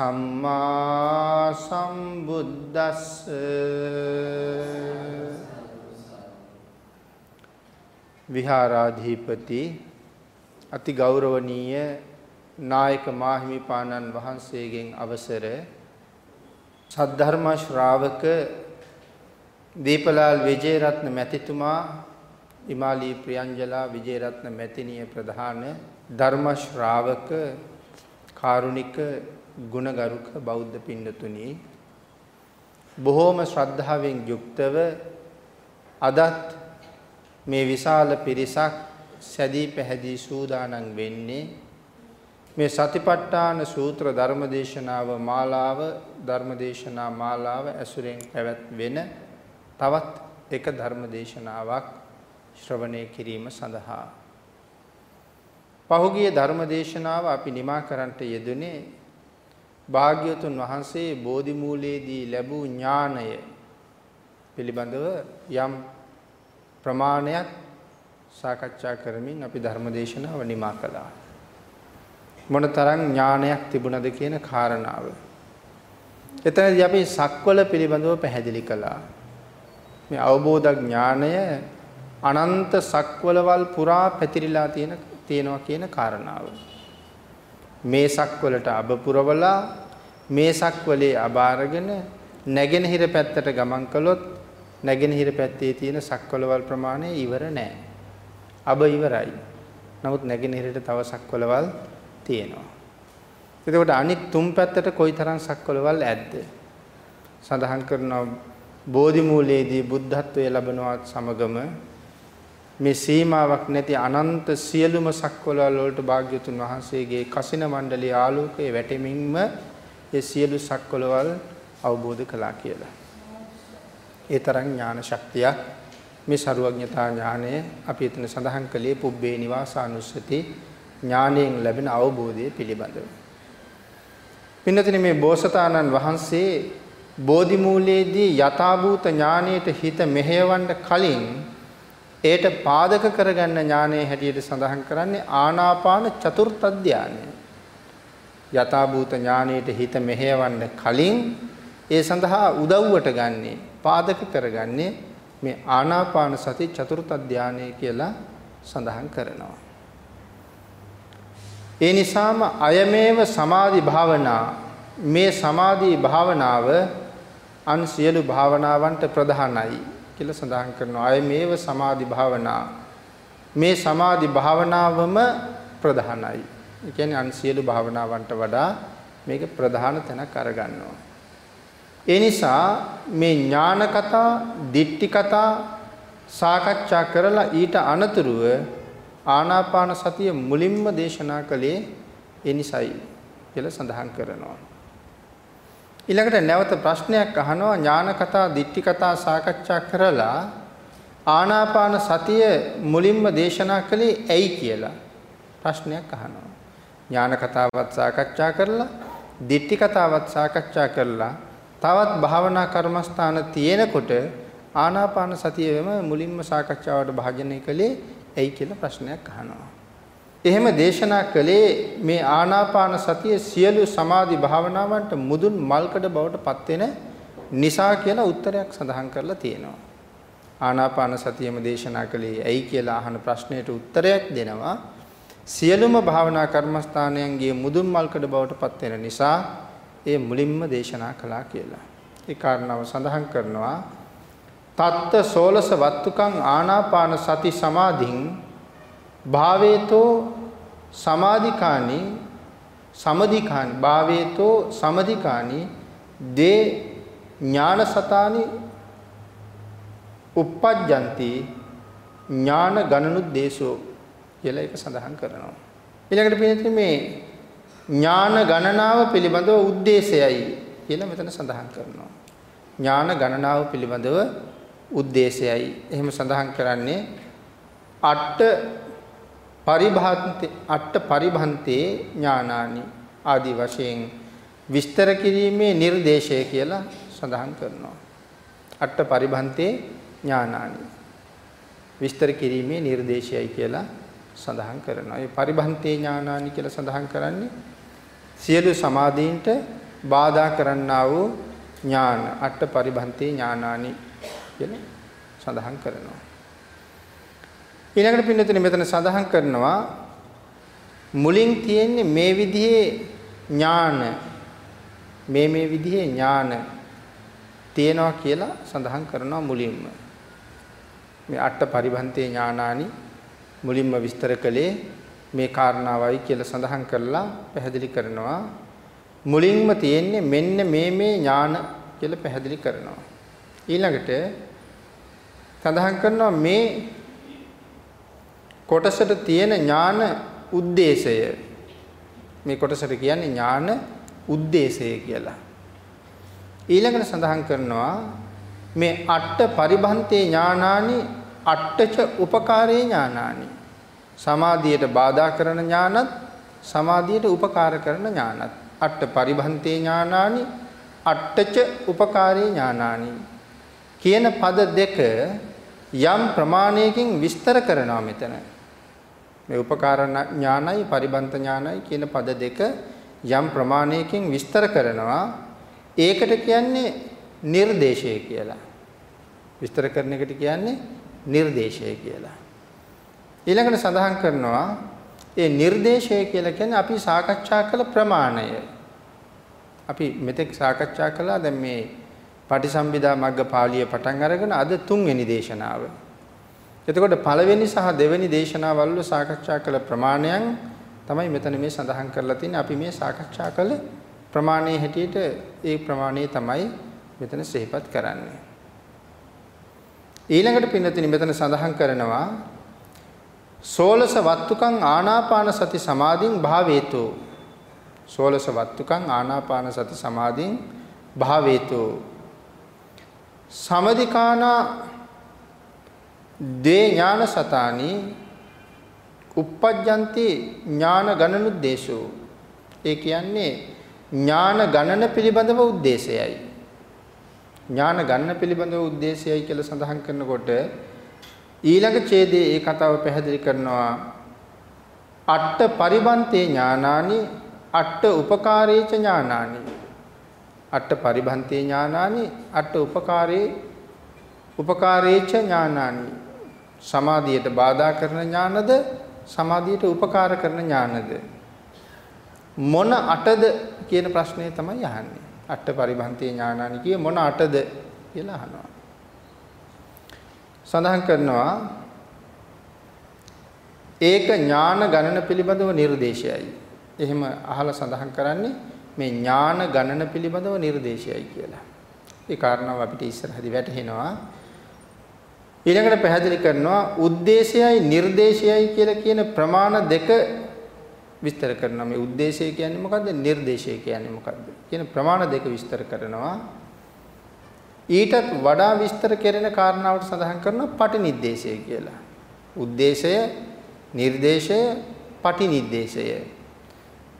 සම්මා සම්බුද්දස්ස. විහාරාධිපති අති ගෞරවනීය නායක මාහිමිපාණන් වහන්සේගෙන් අවසර සද්ධර්ම ශ්‍රාවක දීපලාල් විජේරත්න මැතිතුමා ඉමාලී ප්‍රියංජලා විජේරත්න මැතිණිය ප්‍රධාන ධර්ම ශ්‍රාවක කාරුණික ගුණගරුක බෞද්ධ පින්නතුනි බොහෝම ශ්‍රද්ධාවෙන් යුක්තව අදත් මේ විශාල පිරිසක් සැදී පැහැදී සූදානම් වෙන්නේ මේ සතිපට්ඨාන සූත්‍ර ධර්මදේශනාව මාලාව ධර්මදේශනා මාලාව ඇසුරෙන් පැවැත්වෙන තවත් එක ධර්මදේශනාවක් ශ්‍රවණය කිරීම සඳහා. පහුගිය ධර්මදේශනාව අපි නිමා කරන්නට යෙදුනේ භාග්‍යවතුන් වහන්සේ බෝධි මූලයේදී ලැබූ ඥානය පිළිබඳව යම් ප්‍රමාණයක් සාකච්ඡා කරමින් අපි ධර්මදේශනාව නිමා කළා. මොනතරම් ඥානයක් තිබුණද කියන කාරණාව. එතනදී අපි සක්වල පිළිබඳව පැහැදිලි කළා. මේ අවබෝධ ඥානය අනන්ත සක්වලවල් පුරා පැතිරිලා තියෙන තියෙනවා කියන කාරණාව. මේ සක්වලට අබ පුරවලා මේ සක්වලේ අබාරගෙන නැගෙනහිර පැත්තට ගමන් කළොත් නැගෙනහිර පැත්තේ තියෙන සක්වලවල් ප්‍රමාණය ඉවර නෑ. අබ ඉවරයි. නමුත් නැගෙනහිරට තව සක්වලවල් තියෙනවා. එතකොට අනිත් තුන් පැත්තට කොයිතරම් සක්වලවල් ඇද්ද? සඳහන් කරනවා බෝධි මූලයේදී බුද්ධත්වයේ ලැබනවත් සමගම මේ සීමාවක් නැති අනන්ත සියලුම සක්වලවල් වලට භාග්‍යතුන් වහන්සේගේ කසින මණ්ඩලයේ ආලෝකයේ වැටෙමින්ම ඒ සියලු සක්වලවල් අවබෝධ කළා කියලා. ඒ තරම් ඥාන ශක්තියක් මේ ਸਰුවඥතා ඥානය අපි එතන සඳහන් කළේ පුබ්බේ නිවාසානුස්සති ඥාණයෙන් ලැබෙන අවබෝධය පිළිබඳව. පින්නතින මේ බෝසතාණන් වහන්සේ බෝධි මූලයේදී යථාභූත ඥානයට හිත මෙහෙයවන්න කලින් ඒට පාදක කරගන්න ඥානයේ හැටියට සඳහන් කරන්නේ ආනාපාන චතුර්ථ ධානය. යථාභූත ඥානයට හිත මෙහෙයවන්න කලින් ඒ සඳහා උදව්වට ගන්නේ පාදක කරගන්නේ මේ ආනාපාන සති චතුර්ථ ධානය කියලා සඳහන් කරනවා. ඒ නිසාම අයමේව සමාධි භාවනා මේ සමාධි භාවනාව අන් සියලු භාවනාවන්ට ප්‍රධානයි කියලා සඳහන් කරනවා. අයමේව සමාධි භාවනා මේ සමාධි භාවනාවම ප්‍රධානයි. ඒ කියන්නේ අන් සියලු භාවනාවන්ට වඩා මේක ප්‍රධාන තැනක් අරගන්නවා. ඒ නිසා මේ ඥාන කතා, දිට්ටි කතා සාකච්ඡා කරලා ඊට අනතුරුව ආනාපාන සතිය මුලින්ම දේශනා කළේ ඒ නිසයි කියලා සඳහන් කරනවා. ඊළඟට නැවත ප්‍රශ්නයක් අහනවා ඥාන කතා, දිට්ටි කතා සාකච්ඡා කරලා ආනාපාන සතිය මුලින්ම දේශනා කළේ ඇයි කියලා ප්‍රශ්නයක් අහනවා. ඥාන කතාවත් සාකච්ඡා කරලා, දිට්ටි කතාවත් සාකච්ඡා කරලා තවත් භාවනා කර්මස්ථාන තියෙනකොට ආනාපාන සතියෙම මුලින්ම සාකච්ඡාවට භාජනය කළේ ඇයි කියලා ප්‍රශ්නයක් අහනවා. එහෙම දේශනා කළේ මේ ආනාපාන සතිය සියලු සමාධි භාවනාවන්ට මුදුන් මල්කඩ බවට පත් වෙන නිසා කියලා උත්තරයක් සඳහන් කරලා තියෙනවා. ආනාපාන සතියම දේශනා කළේ ඇයි කියලා අහන ප්‍රශ්නයට උත්තරයක් දෙනවා. සියලුම භාවනා කර්මස්ථානයන්ගේ මුදුන් මල්කඩ බවට පත් වෙන නිසා ඒ මුලින්ම දේශනා කළා කියලා. ඒ කාරණාව සඳහන් කරනවා තත්ත සෝලස වත්තුකං ආනාපාන සති සමාධින් භාවේතෝ සමාධිකානි සමධිකානි භාවේතෝ සමධිකානි දේ ඥාන සතානි uppajjanti ඥාන ගණනු දේශෝ කියලා ඒක සඳහන් කරනවා. ඊළඟට පිළිතුරු මේ ඥාන ගණනාව පිළිබඳව ಉದ್ದೇಶයයි කියලා මෙතන සඳහන් කරනවා. ඥාන ගණනාව පිළිබඳව ಉದ್ದೇಶයයි. එහෙම සඳහන් කරන්නේ අට පරිභාන්තේ අට්ඨ පරිභන්තේ ඥානානි ආදි වශයෙන් විස්තර කිරීමේ නිර්දේශය කියලා සඳහන් කරනවා. අට්ඨ පරිභන්තේ ඥානානි විස්තර කිරීමේ නිර්දේශයයි කියලා සඳහන් කරනවා. ඒ පරිභන්තේ ඥානානි කියලා සඳහන් කරන්නේ සියලු සමාධීන්ට බාධා කරන්නා වූ ඥාන අට්ඨ පරිභන්තේ ඥානානි කියලා සඳහන් කරනවා. ඊළඟට පින්නතුනේ මෙතන සඳහන් කරනවා මුලින් තියෙන්නේ මේ විදිහේ ඥාන මේ මේ විදිහේ ඥාන තියෙනවා කියලා සඳහන් කරනවා මුලින්ම. මේ අට පරිභන්තේ ඥානානි මුලින්ම විස්තර කළේ මේ කාරණාවයි කියලා සඳහන් කරලා පැහැදිලි කරනවා. මුලින්ම තියෙන්නේ මෙන්න මේ මේ ඥාන කියලා පැහැදිලි කරනවා. ඊළඟට සඳහන් කරනවා මේ කොටසට තියෙන ඥාන ಉದ್ದೇಶය මේ කොටසට කියන්නේ ඥාන ಉದ್ದೇಶය කියලා. ඊළඟට සඳහන් කරනවා මේ අට්ඨ පරිභන්තේ ඥානානි අට්ඨච උපකාරේ ඥානානි. සමාධියට බාධා කරන ඥානත් සමාධියට උපකාර කරන ඥානත්. අට්ඨ පරිභන්තේ ඥානානි අට්ඨච උපකාරේ ඥානානි. කියන පද දෙක යම් ප්‍රමාණයකින් විස්තර කරනවා මෙතන. මේ උපකාර ඥානයි පරිබන්ත ඥානයි කියන පද දෙක යම් ප්‍රමාණයකින් විස්තර කරනවා ඒකට කියන්නේ නිර්දේශය කියලා. විස්තර කරන එකට කියන්නේ නිර්දේශය කියලා. ඊළඟට සඳහන් කරනවා ඒ නිර්දේශය කියලා කියන්නේ අපි සාකච්ඡා කළ ප්‍රමාණය. අපි මෙතෙක් සාකච්ඡා කළා දැන් මේ පටිසම්භිදා මග්ග පාළිය පටන් අරගෙන අද තුන්වෙනි දේශනාව. එතකොට පළවෙනි සහ දෙවෙනි දේශනාවල් වල සාකච්ඡා කළ ප්‍රමාණයන් තමයි මෙතන මේ සඳහන් කරලා තියෙන්නේ. අපි මේ සාකච්ඡා කළ ප්‍රමාණයේ හැටියට ඒ ප්‍රමාණය තමයි මෙතන සිහිපත් කරන්නේ. ඊළඟට පින්නතිනි මෙතන සඳහන් කරනවා සෝලස වත්තුකං ආනාපාන සති සමාධින් භාවේතෝ සෝලස වත්තුකං ආනාපාන සති සමාධින් භාවේතෝ සමදිකානා දේ ඥාන සතානි uppajjanti ඥාන ගණනුද්දේශෝ ඒ කියන්නේ ඥාන ගණන පිළිබඳව ಉದ್ದೇಶයයි ඥාන ගණන පිළිබඳව ಉದ್ದೇಶයයි කියලා සඳහන් කරනකොට ඊළඟ ඡේදයේ ඒ කතාව පැහැදිලි කරනවා. අට්ඨ පරිබන්තේ ඥානානි අට්ඨ උපකාරේච ඥානානි. අට්ඨ පරිබන්තේ ඥානානි අට්ඨ උපකාරේ උපකාරේච ඥානානි. සමාධියට බාධා කරන ඥානද සමාධියට උපකාර කරන ඥානද? මොන අටද කියන ප්‍රශ්නේ තමයි අහන්නේ. අට්ඨ පරිභන්තේ ඥානානි කිය මොන අටද කියලා අහනවා. සඳහන් කරනවා ඒක ඥාන ගණන පිළිබඳව නිර්දේශයයි. එහෙම අහලා සඳහන් කරන්නේ මේ ඥාන ගණන පිළිබඳව නිර්දේශයයි කියලා. ඒ කාරණාව අපිට ඉස්සරහදී වැටහෙනවා. ඊළඟට පැහැදිලි කරනවා ಉದ್ದೇಶයයි නිර්දේශයයි කියලා කියන ප්‍රමාණ දෙක විස්තර කරනවා. මේ ಉದ್ದೇಶය කියන්නේ මොකද්ද? නිර්දේශය කියන්නේ මොකද්ද? කියන ප්‍රමාණ දෙක විස්තර කරනවා. ඊටත් වඩා විස්තර කෙරෙන කාරණාවට සඳහන් කරනවා පටිනිද්දේශය කියලා. ಉದ್ದೇಶය, නිර්දේශය, පටිනිද්දේශය.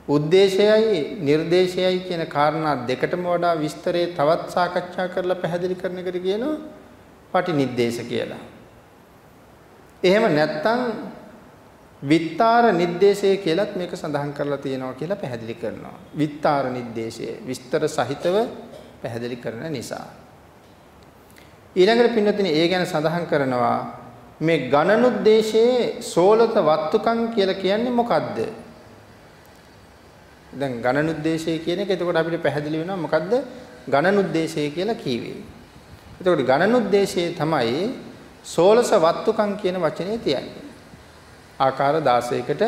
උද්දේශයයි නිර්දේශයයි කියන කාරණා දෙකටම වඩා විස්තරේ තවත් සාකච්ඡා කරලා පැහැදිලි කරන එකට කියනවා පටිනිද්දේශ කියලා. එහෙම නැත්නම් විත්තාර නිද්දේශය කියලත් මේක සඳහන් කරලා තියෙනවා කියලා පැහැදිලි කරනවා. විත්තාර නිද්දේශය විස්තර සහිතව පැහැදිලි කරන නිසා. ඊළඟට පින්නතිනේ ඒ ගැන සඳහන් කරනවා මේ ගණනුද්දේශයේ සෝලත වත්තුකම් කියලා කියන්නේ මොකද්ද? දැන් ගණනුද්දේශය කියන එක එතකොට අපිට පැහැදිලි වෙනවා මොකද්ද ගණනුද්දේශය කියලා කියවේ. එතකොට ගණනුද්දේශයේ තමයි සෝලස වත්තුකම් කියන වචනේ තියන්නේ. ආකාර 16කට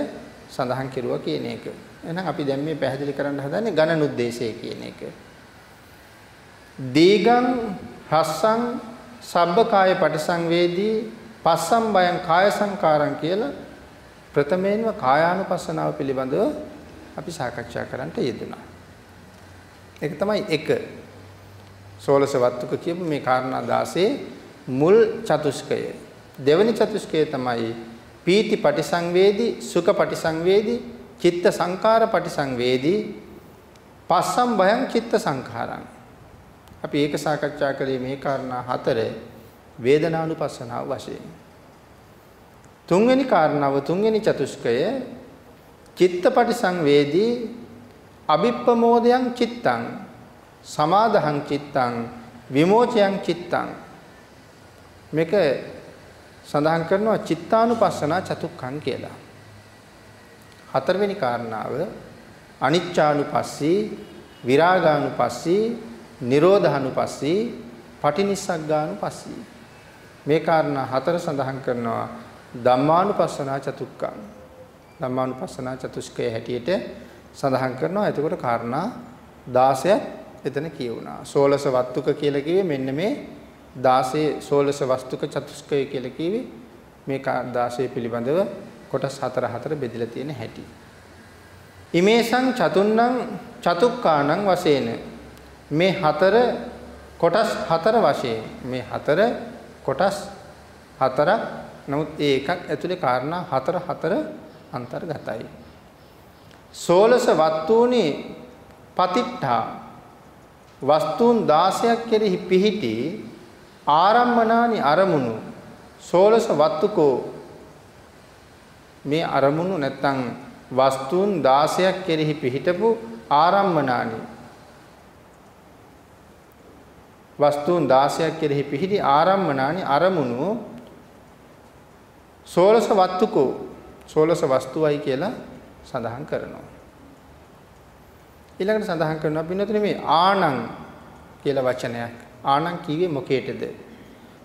සඳහන් කෙරුවා කියන එක. එහෙනම් අපි දැන් මේ පැහැදිලි කරන්න හදන්නේ ගණනුද්දේශය කියන එක. දීගං හස්සං සබ්බකාය පටිසංවේදී පස්සම් බයං කාය සංකාරං කියලා ප්‍රථමයෙන්ම කායානුපස්සනාව පිළිබඳව අපි සාකච්ඡා කරන්නට යෙදුණා. ඒක තමයි 1 සෝලස වත්තුක කියපු මේ කාරණා 16 මුල් චතුස්කය. දෙවනි චතුස්කය තමයි පීති පටිසංවේදී, සුඛ පටිසංවේදී, චිත්ත සංකාර පටිසංවේදී, පස්සම් භයං චිත්ත සංඛාරං. අපි ඒක සාකච්ඡා කළේ මේ කාරණා හතර වේදනානුපස්සනාව වශයෙන්. තුන්වෙනි කාරණාව තුන්වෙනි චතුස්කය චිත්තපටි සංවේදී අභිප්පමෝදයන් චිත්තං සමාදහං චිත්තං විමෝචයන් චිත්තං. මේක සඳහන් කරනවා චිත්තානුපස්සනා චතුක්ඛං කියලා. හතරවෙනි කාරණාව අනිච්චානුපස්සී විරාගානුපස්සී නිරෝධානුපස්සී පටිනිස්සග්ගානුපස්සී. මේ කාරණා හතර සඳහන් කරනවා ධම්මානුපස්සනා චතුක්ඛං. ධම්මානුපස්සනා චතුස්කය හැටියට සඳහන් කරනවා. එතකොට කාරණා 16ක් එතන කියවුණා 16 වත්තුක කියලා කිව්වේ මෙන්න මේ 16 16 වස්තුක චතුස්කය කියලා කිව්වේ මේ 16 පිළිබඳව කොටස් හතර හතර බෙදලා තියෙන හැටි. ඉමේසං චතුන්නම් චතුක්කාණං වශයෙන් මේ හතර කොටස් හතර වශයෙන් මේ හතර කොටස් හතරක් නමුත් ඒ එකක් ඇතුලේ කාරණා හතර හතර අන්තර්ගතයි. සෝලස වත්තුනි පතිට්ඨා වස්තුන් 16ක් කෙරෙහි පිහිටි ආරම්මනානි අරමුණු සෝලස වත්තුකෝ. මේ අරමුණු නැත්තම් වස්තුන් 16ක් කෙරෙහි පිහිටපු ආරම්මනානි. වස්තුන් 16ක් කෙරෙහි පිහිටි ආරම්මනානි අරමුණු සෝලස වත්තුකෝ. සෝලස වස්තුවයි කියලා සඳහන් කරනවා. ඊළඟට සඳහන් කරනවා පින්නතුනේ මේ ආනං කියලා වචනයක්. ආනං කිව්වේ මොකේටද?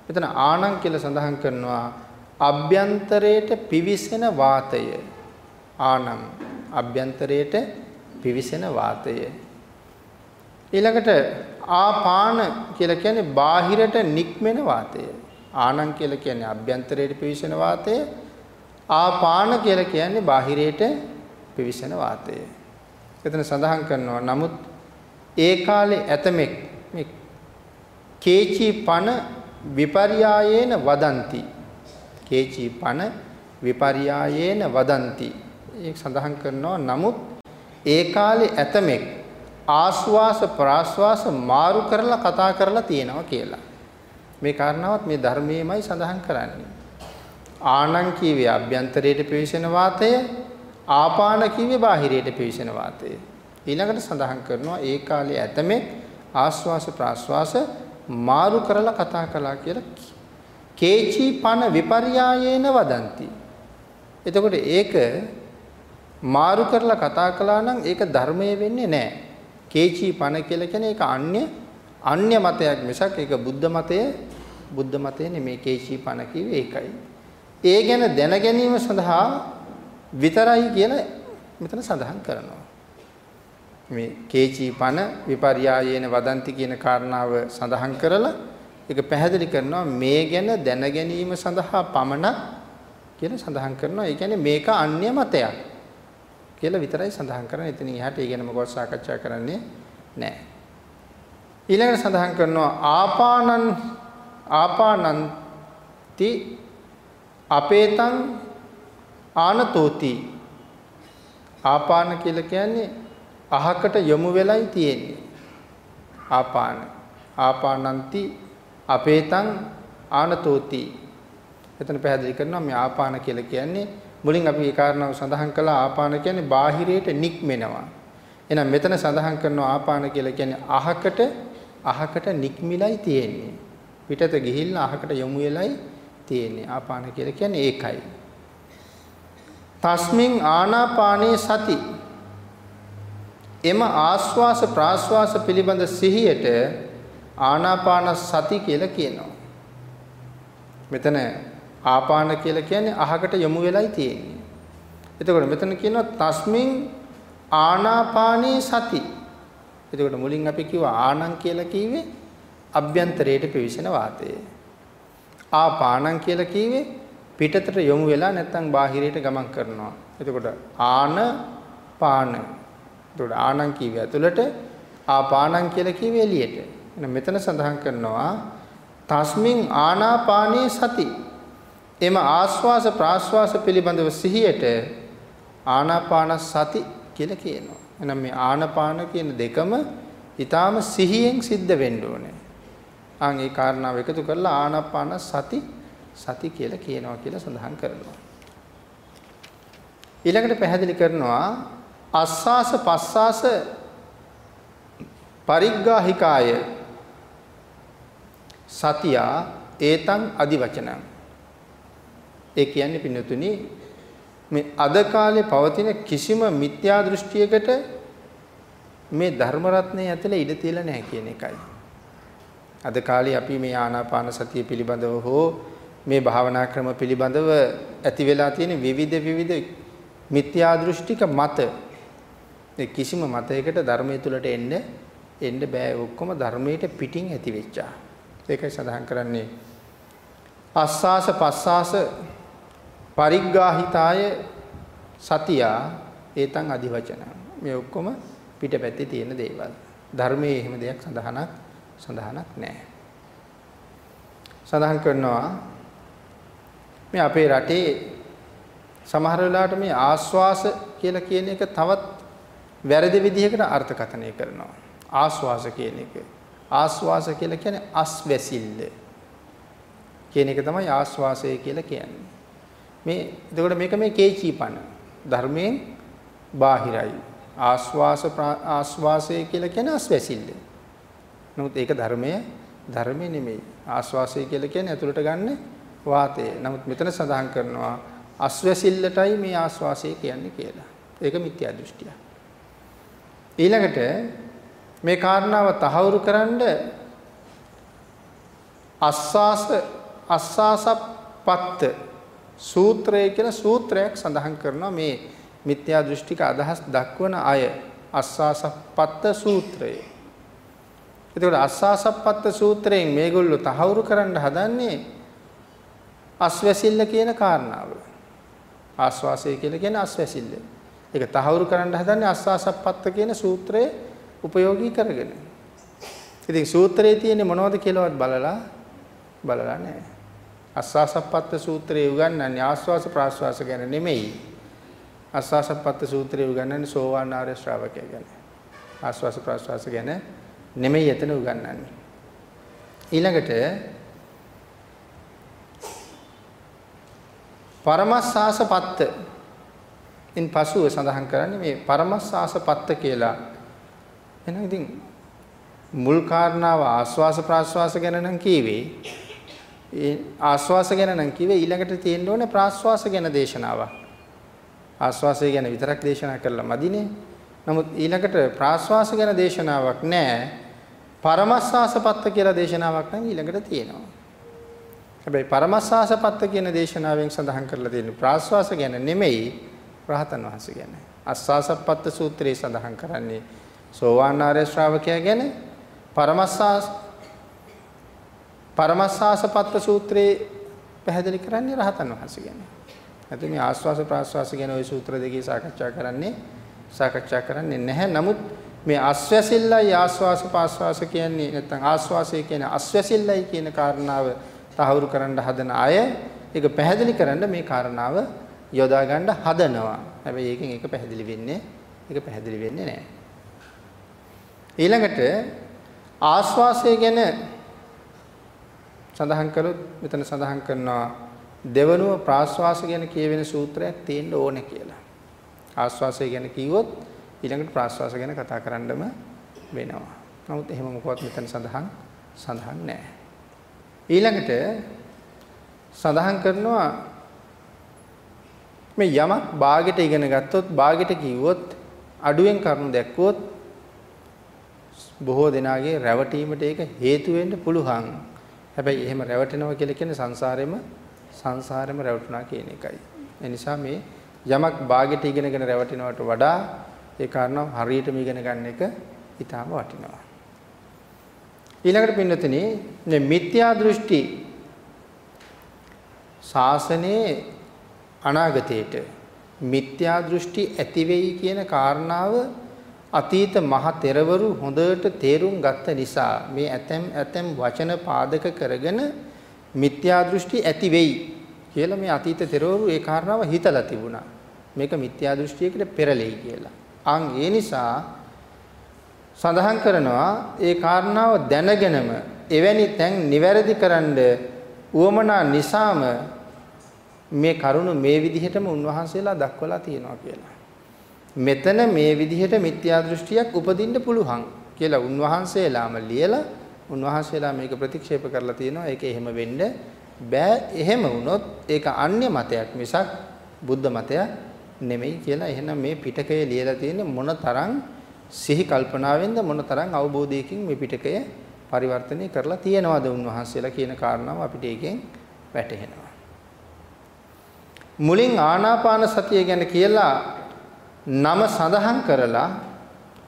මෙතන ආනං කියලා සඳහන් කරනවා අභ්‍යන්තරයට පිවිසෙන වාතය. ආනං අභ්‍යන්තරයට පිවිසෙන වාතය. ඊළඟට ආපාන කියලා කියන්නේ බාහිරට නික්මෙන වාතය. ආනං කියලා කියන්නේ අභ්‍යන්තරයට පිවිසෙන වාතය. ආපාන කියලා කියන්නේ බාහිරයට පිවිසෙන වාතය. එතන සඳහන් කරනවා නමුත් ඒ කාලේ ඇතමෙක් මේ කේචි පන විපර්යායේන වදಂತಿ. කේචි පන විපර්යායේන වදಂತಿ. ඒක සඳහන් කරනවා නමුත් ඒ කාලේ ඇතමෙක් ආස්වාස ප්‍රාස්වාස මාරු කරලා කතා කරලා තියෙනවා කියලා. මේ කාරණාවත් මේ ධර්මයේමයි සඳහන් කරන්නේ. ආනං කීවේ අභ්‍යන්තරයට පිවිසෙන වාතය ආපාන කිව්වේ බාහිරයට පිවිසෙන වාතය. ඊළඟට සඳහන් කරනවා ඒ කාලේ ඇතමෙක් ආස්වාස ප්‍රාස්වාස මාරු කරලා කතා කළා කියලා කේචි පන විපර්යායේන වදಂತಿ. එතකොට ඒක මාරු කරලා කතා කළා නම් ඒක ධර්මයේ වෙන්නේ නැහැ. කේචි පන කියලා කියන්නේ ඒක අන්‍ය අන්‍ය මතයක් මිසක් ඒක බුද්ධ මතය බුද්ධ මතය නෙමේ කේචි පන කිව්වේ ඒකයි. ඒ ගැන දැන ගැනීම සඳහා විතරයි කියලා මෙතන සඳහන් කරනවා. මේ කේචී පන විපර්යායේන වදන්ති කියන කාරණාව සඳහන් කරලා ඒක පැහැදිලි කරනවා මේ ගැන දැන ගැනීම සඳහා පමණක් කියලා සඳහන් කරනවා. ඒ කියන්නේ මේක අන්‍ය මතයක් කියලා විතරයි සඳහන් කරන්නේ. එතන එහාට ඒ ගැන මොකවත් සාකච්ඡා කරන්නේ නැහැ. ඊළඟට සඳහන් කරනවා ආපානං ආපානන්ති අපේතං ආනතෝති. ආපාන කියලා කියන්නේ අහකට යොමු වෙලයි තියෙන්නේ. ආපාන. ආපානන්ති අපේතං ආනතෝති. එතන පැහැදිලි කරනවා මේ ආපාන කියලා කියන්නේ මුලින් අපි ඒ කාරණාව සඳහන් කළා ආපාන කියන්නේ බාහිරයට නික්මෙනවා. එහෙනම් මෙතන සඳහන් කරනවා ආපාන කියලා කියන්නේ අහකට අහකට නික්මිලයි තියෙන්නේ. පිටත ගිහිල්ලා අහකට යොමු වෙලයි තියෙන්නේ. ආපාන කියලා කියන්නේ ඒකයි. තස්මින් ආනාපානේ සති එම ආස්වාස ප්‍රාස්වාස පිළිබඳ සිහියට ආනාපාන සති කියලා කියනවා. මෙතන ආපාන කියලා කියන්නේ අහකට යොමු වෙලයි තියෙන්නේ. එතකොට මෙතන කියනවා තස්මින් ආනාපානේ සති. එතකොට මුලින් අපි කිව්වා ආනං කියලා කිව්වේ අභ්‍යන්තරයට පිවිසෙන වාතය. ආපානං කියලා කිව්වේ පිටතට යොමු වෙලා නැත්නම් බාහිරයට ගමන් කරනවා. එතකොට ආන පාන. එතකොට ආනං කියවේ ඇතුළට ආපානං කියලා කියවේ එළියට. එහෙනම් මෙතන සඳහන් කරනවා තස්මින් ආනාපානේ සති. එම ආස්වාස ප්‍රාස්වාස පිළිබඳව සිහියට ආනාපාන සති කියලා කියනවා. එහෙනම් මේ ආනපාන කියන දෙකම ඊටාම සිහියෙන් සිද්ධ වෙන්න ඕනේ. ආන් ඒ කාරණාව එකතු කරලා ආනාපාන සති සති කියලා කියනවා කියලා සඳහන් කරනවා. ඊළඟට පැහැදිලි කරනවා අස්වාස පස්වාස පරිග්ගාහිකාය සතියා ඒතං අදිවචනං ඒ කියන්නේ පින්නතුනි මේ අද කාලේ පවතින කිසිම මිත්‍යා දෘෂ්ටියකට මේ ධර්ම රත්නයේ ඇතුලේ ඉඩ තියලා නැහැ කියන එකයි. අද කාලේ අපි මේ ආනාපාන සතිය පිළිබඳව හෝ මේ භාවනා ක්‍රම පිළිබඳව ඇති වෙලා තියෙන විවිධ විවිධ මිත්‍යා දෘෂ්ටික මත ඒ කිසිම මතයකට ධර්මයේ තුලට එන්න එන්න බෑ ඔක්කොම ධර්මයට පිටින් ඇති වෙච්චා. ඒකයි සඳහන් කරන්නේ අස්වාස පස්වාස පරිග්ගාහිතාය සතියා ඒතං අදිවචන. මේ ඔක්කොම පිටපැත්තේ තියෙන දේවල්. ධර්මයේ එහෙම දෙයක් සඳහනක් සඳහනක් නැහැ. සඳහන් කරනවා මේ අපේ රටේ සමහර වෙලාවට මේ ආස්වාස කියලා කියන එක තවත් වැරදි විදිහකට අර්ථකථනය කරනවා. ආස්වාස කියන එක. ආස්වාස කියලා කියන්නේ අස්වැසිල්ල. කියන එක තමයි ආස්වාසය කියලා කියන්නේ. මේ එතකොට මේක මේ කේචීපන ධර්මයෙන් බාහිරයි. ආස්වාස ආස්වාසය කියලා කියන්නේ අස්වැසිල්ල. නමුත් ඒක ධර්මයේ ධර්මයේ නෙමෙයි. ආස්වාසය කියලා කියන්නේ ඇතුළට ගන්න වාතය. නමුත් මෙතන සඳහන් කරනවා අස්වැසිල්ලටයි මේ ආස්වාසය කියන්නේ කියලා. ඒක මිත්‍යා දෘෂ්ටිය. ඊළඟට මේ කාරණාව තහවුරු කරන්න අස්වාස අස්වාසපත්ත සූත්‍රය කියලා සූත්‍රයක් සඳහන් කරනවා මේ මිත්‍යා දෘෂ්ටික අදහස් දක්වන අය අස්වාසපත්ත සූත්‍රය. එතකොට අස්වාසපත්ත සූත්‍රයෙන් මේගොල්ලෝ තහවුරු කරන්න හදන්නේ අස්වැසිල්ල කියන කාරණාව. ආස්වාසය කියලා කියන්නේ අස්වැසිල්ල. ඒක තහවුරු කරන්න හදන්නේ අස්වාසපත්ත කියන සූත්‍රය උපයෝගී කරගෙන. ඉතින් සූත්‍රයේ තියෙන්නේ මොනවද කියලාවත් බලලා බලලා නැහැ. අස්වාසපත්ත සූත්‍රයේ උගන්වන්නේ ආස්වාස ප්‍රාස්වාස ගැන නෙමෙයි. අස්වාසපත්ත සූත්‍රයේ උගන්වන්නේ සෝවාන් ආර්ය ශ්‍රාවකයා ගැන. ආස්වාස ප්‍රාස්වාස ගැන නෙමෙයි එතන උගන්වන්නේ. ඊළඟට පරමස්සාසපත්ත ඉන් පසුව සඳහන් කරන්නේ මේ පරමස්සාසපත්ත කියලා. එහෙනම් ඉතින් මුල් කාරණාව ආස්වාස ප්‍රාස්වාස ගැන නම් කීවේ ඒ ආස්වාස ගැන නම් කිව්වේ ඊළඟට තියෙන්න ඕනේ ප්‍රාස්වාස ගැන දේශනාවක්. ආස්වාසය ගැන විතරක් දේශනා කළා මදිනේ. නමුත් ඊළඟට ප්‍රාස්වාස ගැන දේශනාවක් නැහැ. පරමස්සාසපත්ත කියලා දේශනාවක් නම් ඊළඟට තියෙනවා. හැබැයි පරමස්සාසපත්ත කියන දේශනාවෙන් සඳහන් කරලා තියෙන්නේ ප්‍රාස්වාස ගැන නෙමෙයි රහතන් වහන්සේ ගැන. අස්සාසපත්ත සූත්‍රයේ සඳහන් කරන්නේ සෝවාන් ආර්ය ශ්‍රාවකයා ගැන පරමස්සාස පරමස්සාසපත්ත සූත්‍රයේ පැහැදිලි කරන්නේ රහතන් වහන්සේ ගැන. නැත්නම් මේ ආස්වාස ප්‍රාස්වාස ගැන ওই සූත්‍ර දෙකේ සාකච්ඡා කරන්නේ සාකච්ඡා කරන්නේ නැහැ. නමුත් මේ අස්වැසිල්ලයි ආස්වාස පාස්වාස කියන්නේ නැත්නම් ආස්වාසය කියන්නේ අස්වැසිල්ලයි කියන කාරණාව තහවුරු කරන්න හදන අය ඒක පැහැදිලි කරන්න මේ කාරණාව යොදා ගන්න හදනවා. හැබැයි ඒකෙන් ඒක පැහැදිලි වෙන්නේ ඒක පැහැදිලි වෙන්නේ නැහැ. ඊළඟට ආස්වාසය ගැන සඳහන් කළොත් මෙතන සඳහන් කරනවා දෙවනුව ප්‍රාශ්වාස ගැන කියවෙන සූත්‍රයක් තියෙන්න ඕනේ කියලා. ආශ්වාසය ගැන කිව්වොත් ඊළඟට ප්‍රාශ්වාස ගැන කතා කරන්නම වෙනවා. නමුත් එහෙම මොකවත් මෙතන සඳහන් සඳහන් නැහැ. ඊළඟට සඳහන් කරනවා මේ යමක් භාගෙට ඉගෙන ගත්තොත් භාගෙට කිව්වොත් අඩුවෙන් කරුණු දැක්වුවොත් බොහෝ දෙනාගේ රැවටීමට ඒක හේතු වෙන්න පුළුවන්. හැබැයි එහෙම රැවටෙනවා කියලා කියන්නේ සංසාරෙම සංසාරෙම රැවටුණා කියන එකයි. ඒ නිසා මේ යමක් භාගෙට ඉගෙනගෙන රැවටෙනවට වඩා ඒ කාරණා හරියටම ඉගෙන ගන්න එක ඊටාම වටිනවා. ඊළඟට පින්නතුනි මේ මිත්‍යා දෘෂ්ටි ශාසනයේ අනාගතයේට මිත්‍යා දෘෂ්ටි ඇති වෙයි කියන කාරණාව අතීත මහ තෙරවරු හොඳට තේරුම් ගත්ත නිසා මේ ඇතැම් ඇතැම් වචන පාදක කරගෙන මිත්‍යා දෘෂ්ටි ඇති වෙයි කියලා මේ අතීත තෙරවරු ඒ කාරණාව හිතලා තිබුණා. මේක මිත්‍යා දෘෂ්ටියකට පෙරලෙයි කියලා. අන් ඒ නිසා සඳහන් කරනවා ඒ කාරණාව දැනගෙනම එවැනි තැන් නිවැරදි කරන්න උවමනා නිසාම මේ කරුණ මේ විදිහටම උන්වහන්සේලා දක්වලා තියෙනවා කියලා. මෙතන මේ විදිහට මිත්‍යා දෘෂ්ටියක් උපදින්න පුළුවන් කියලා උන්වහන්සේලාම ලියලා උන්වහන්සේලා මේක ප්‍රතික්ෂේප කරලා තියෙනවා. ඒක එහෙම වෙන්න බෑ එහෙම වුණොත් ඒක අන්‍ය මතයක් මිසක් බුද්ධ මතයක් නෙමෙයි කියලා එහෙනම් මේ පිටකය ලියලා තියෙන්නේ මොන තරම් සිහි කල්පනාවෙන්ද මොන තරම් අවබෝධයකින් මේ පිටකය පරිවර්තනය කරලා තියෙනවද උන්වහන්සේලා කියන කාරණාව අපිට ඒකෙන් වැටහෙනවා. මුලින් ආනාපාන සතිය ගැන කියලා නම සඳහන් කරලා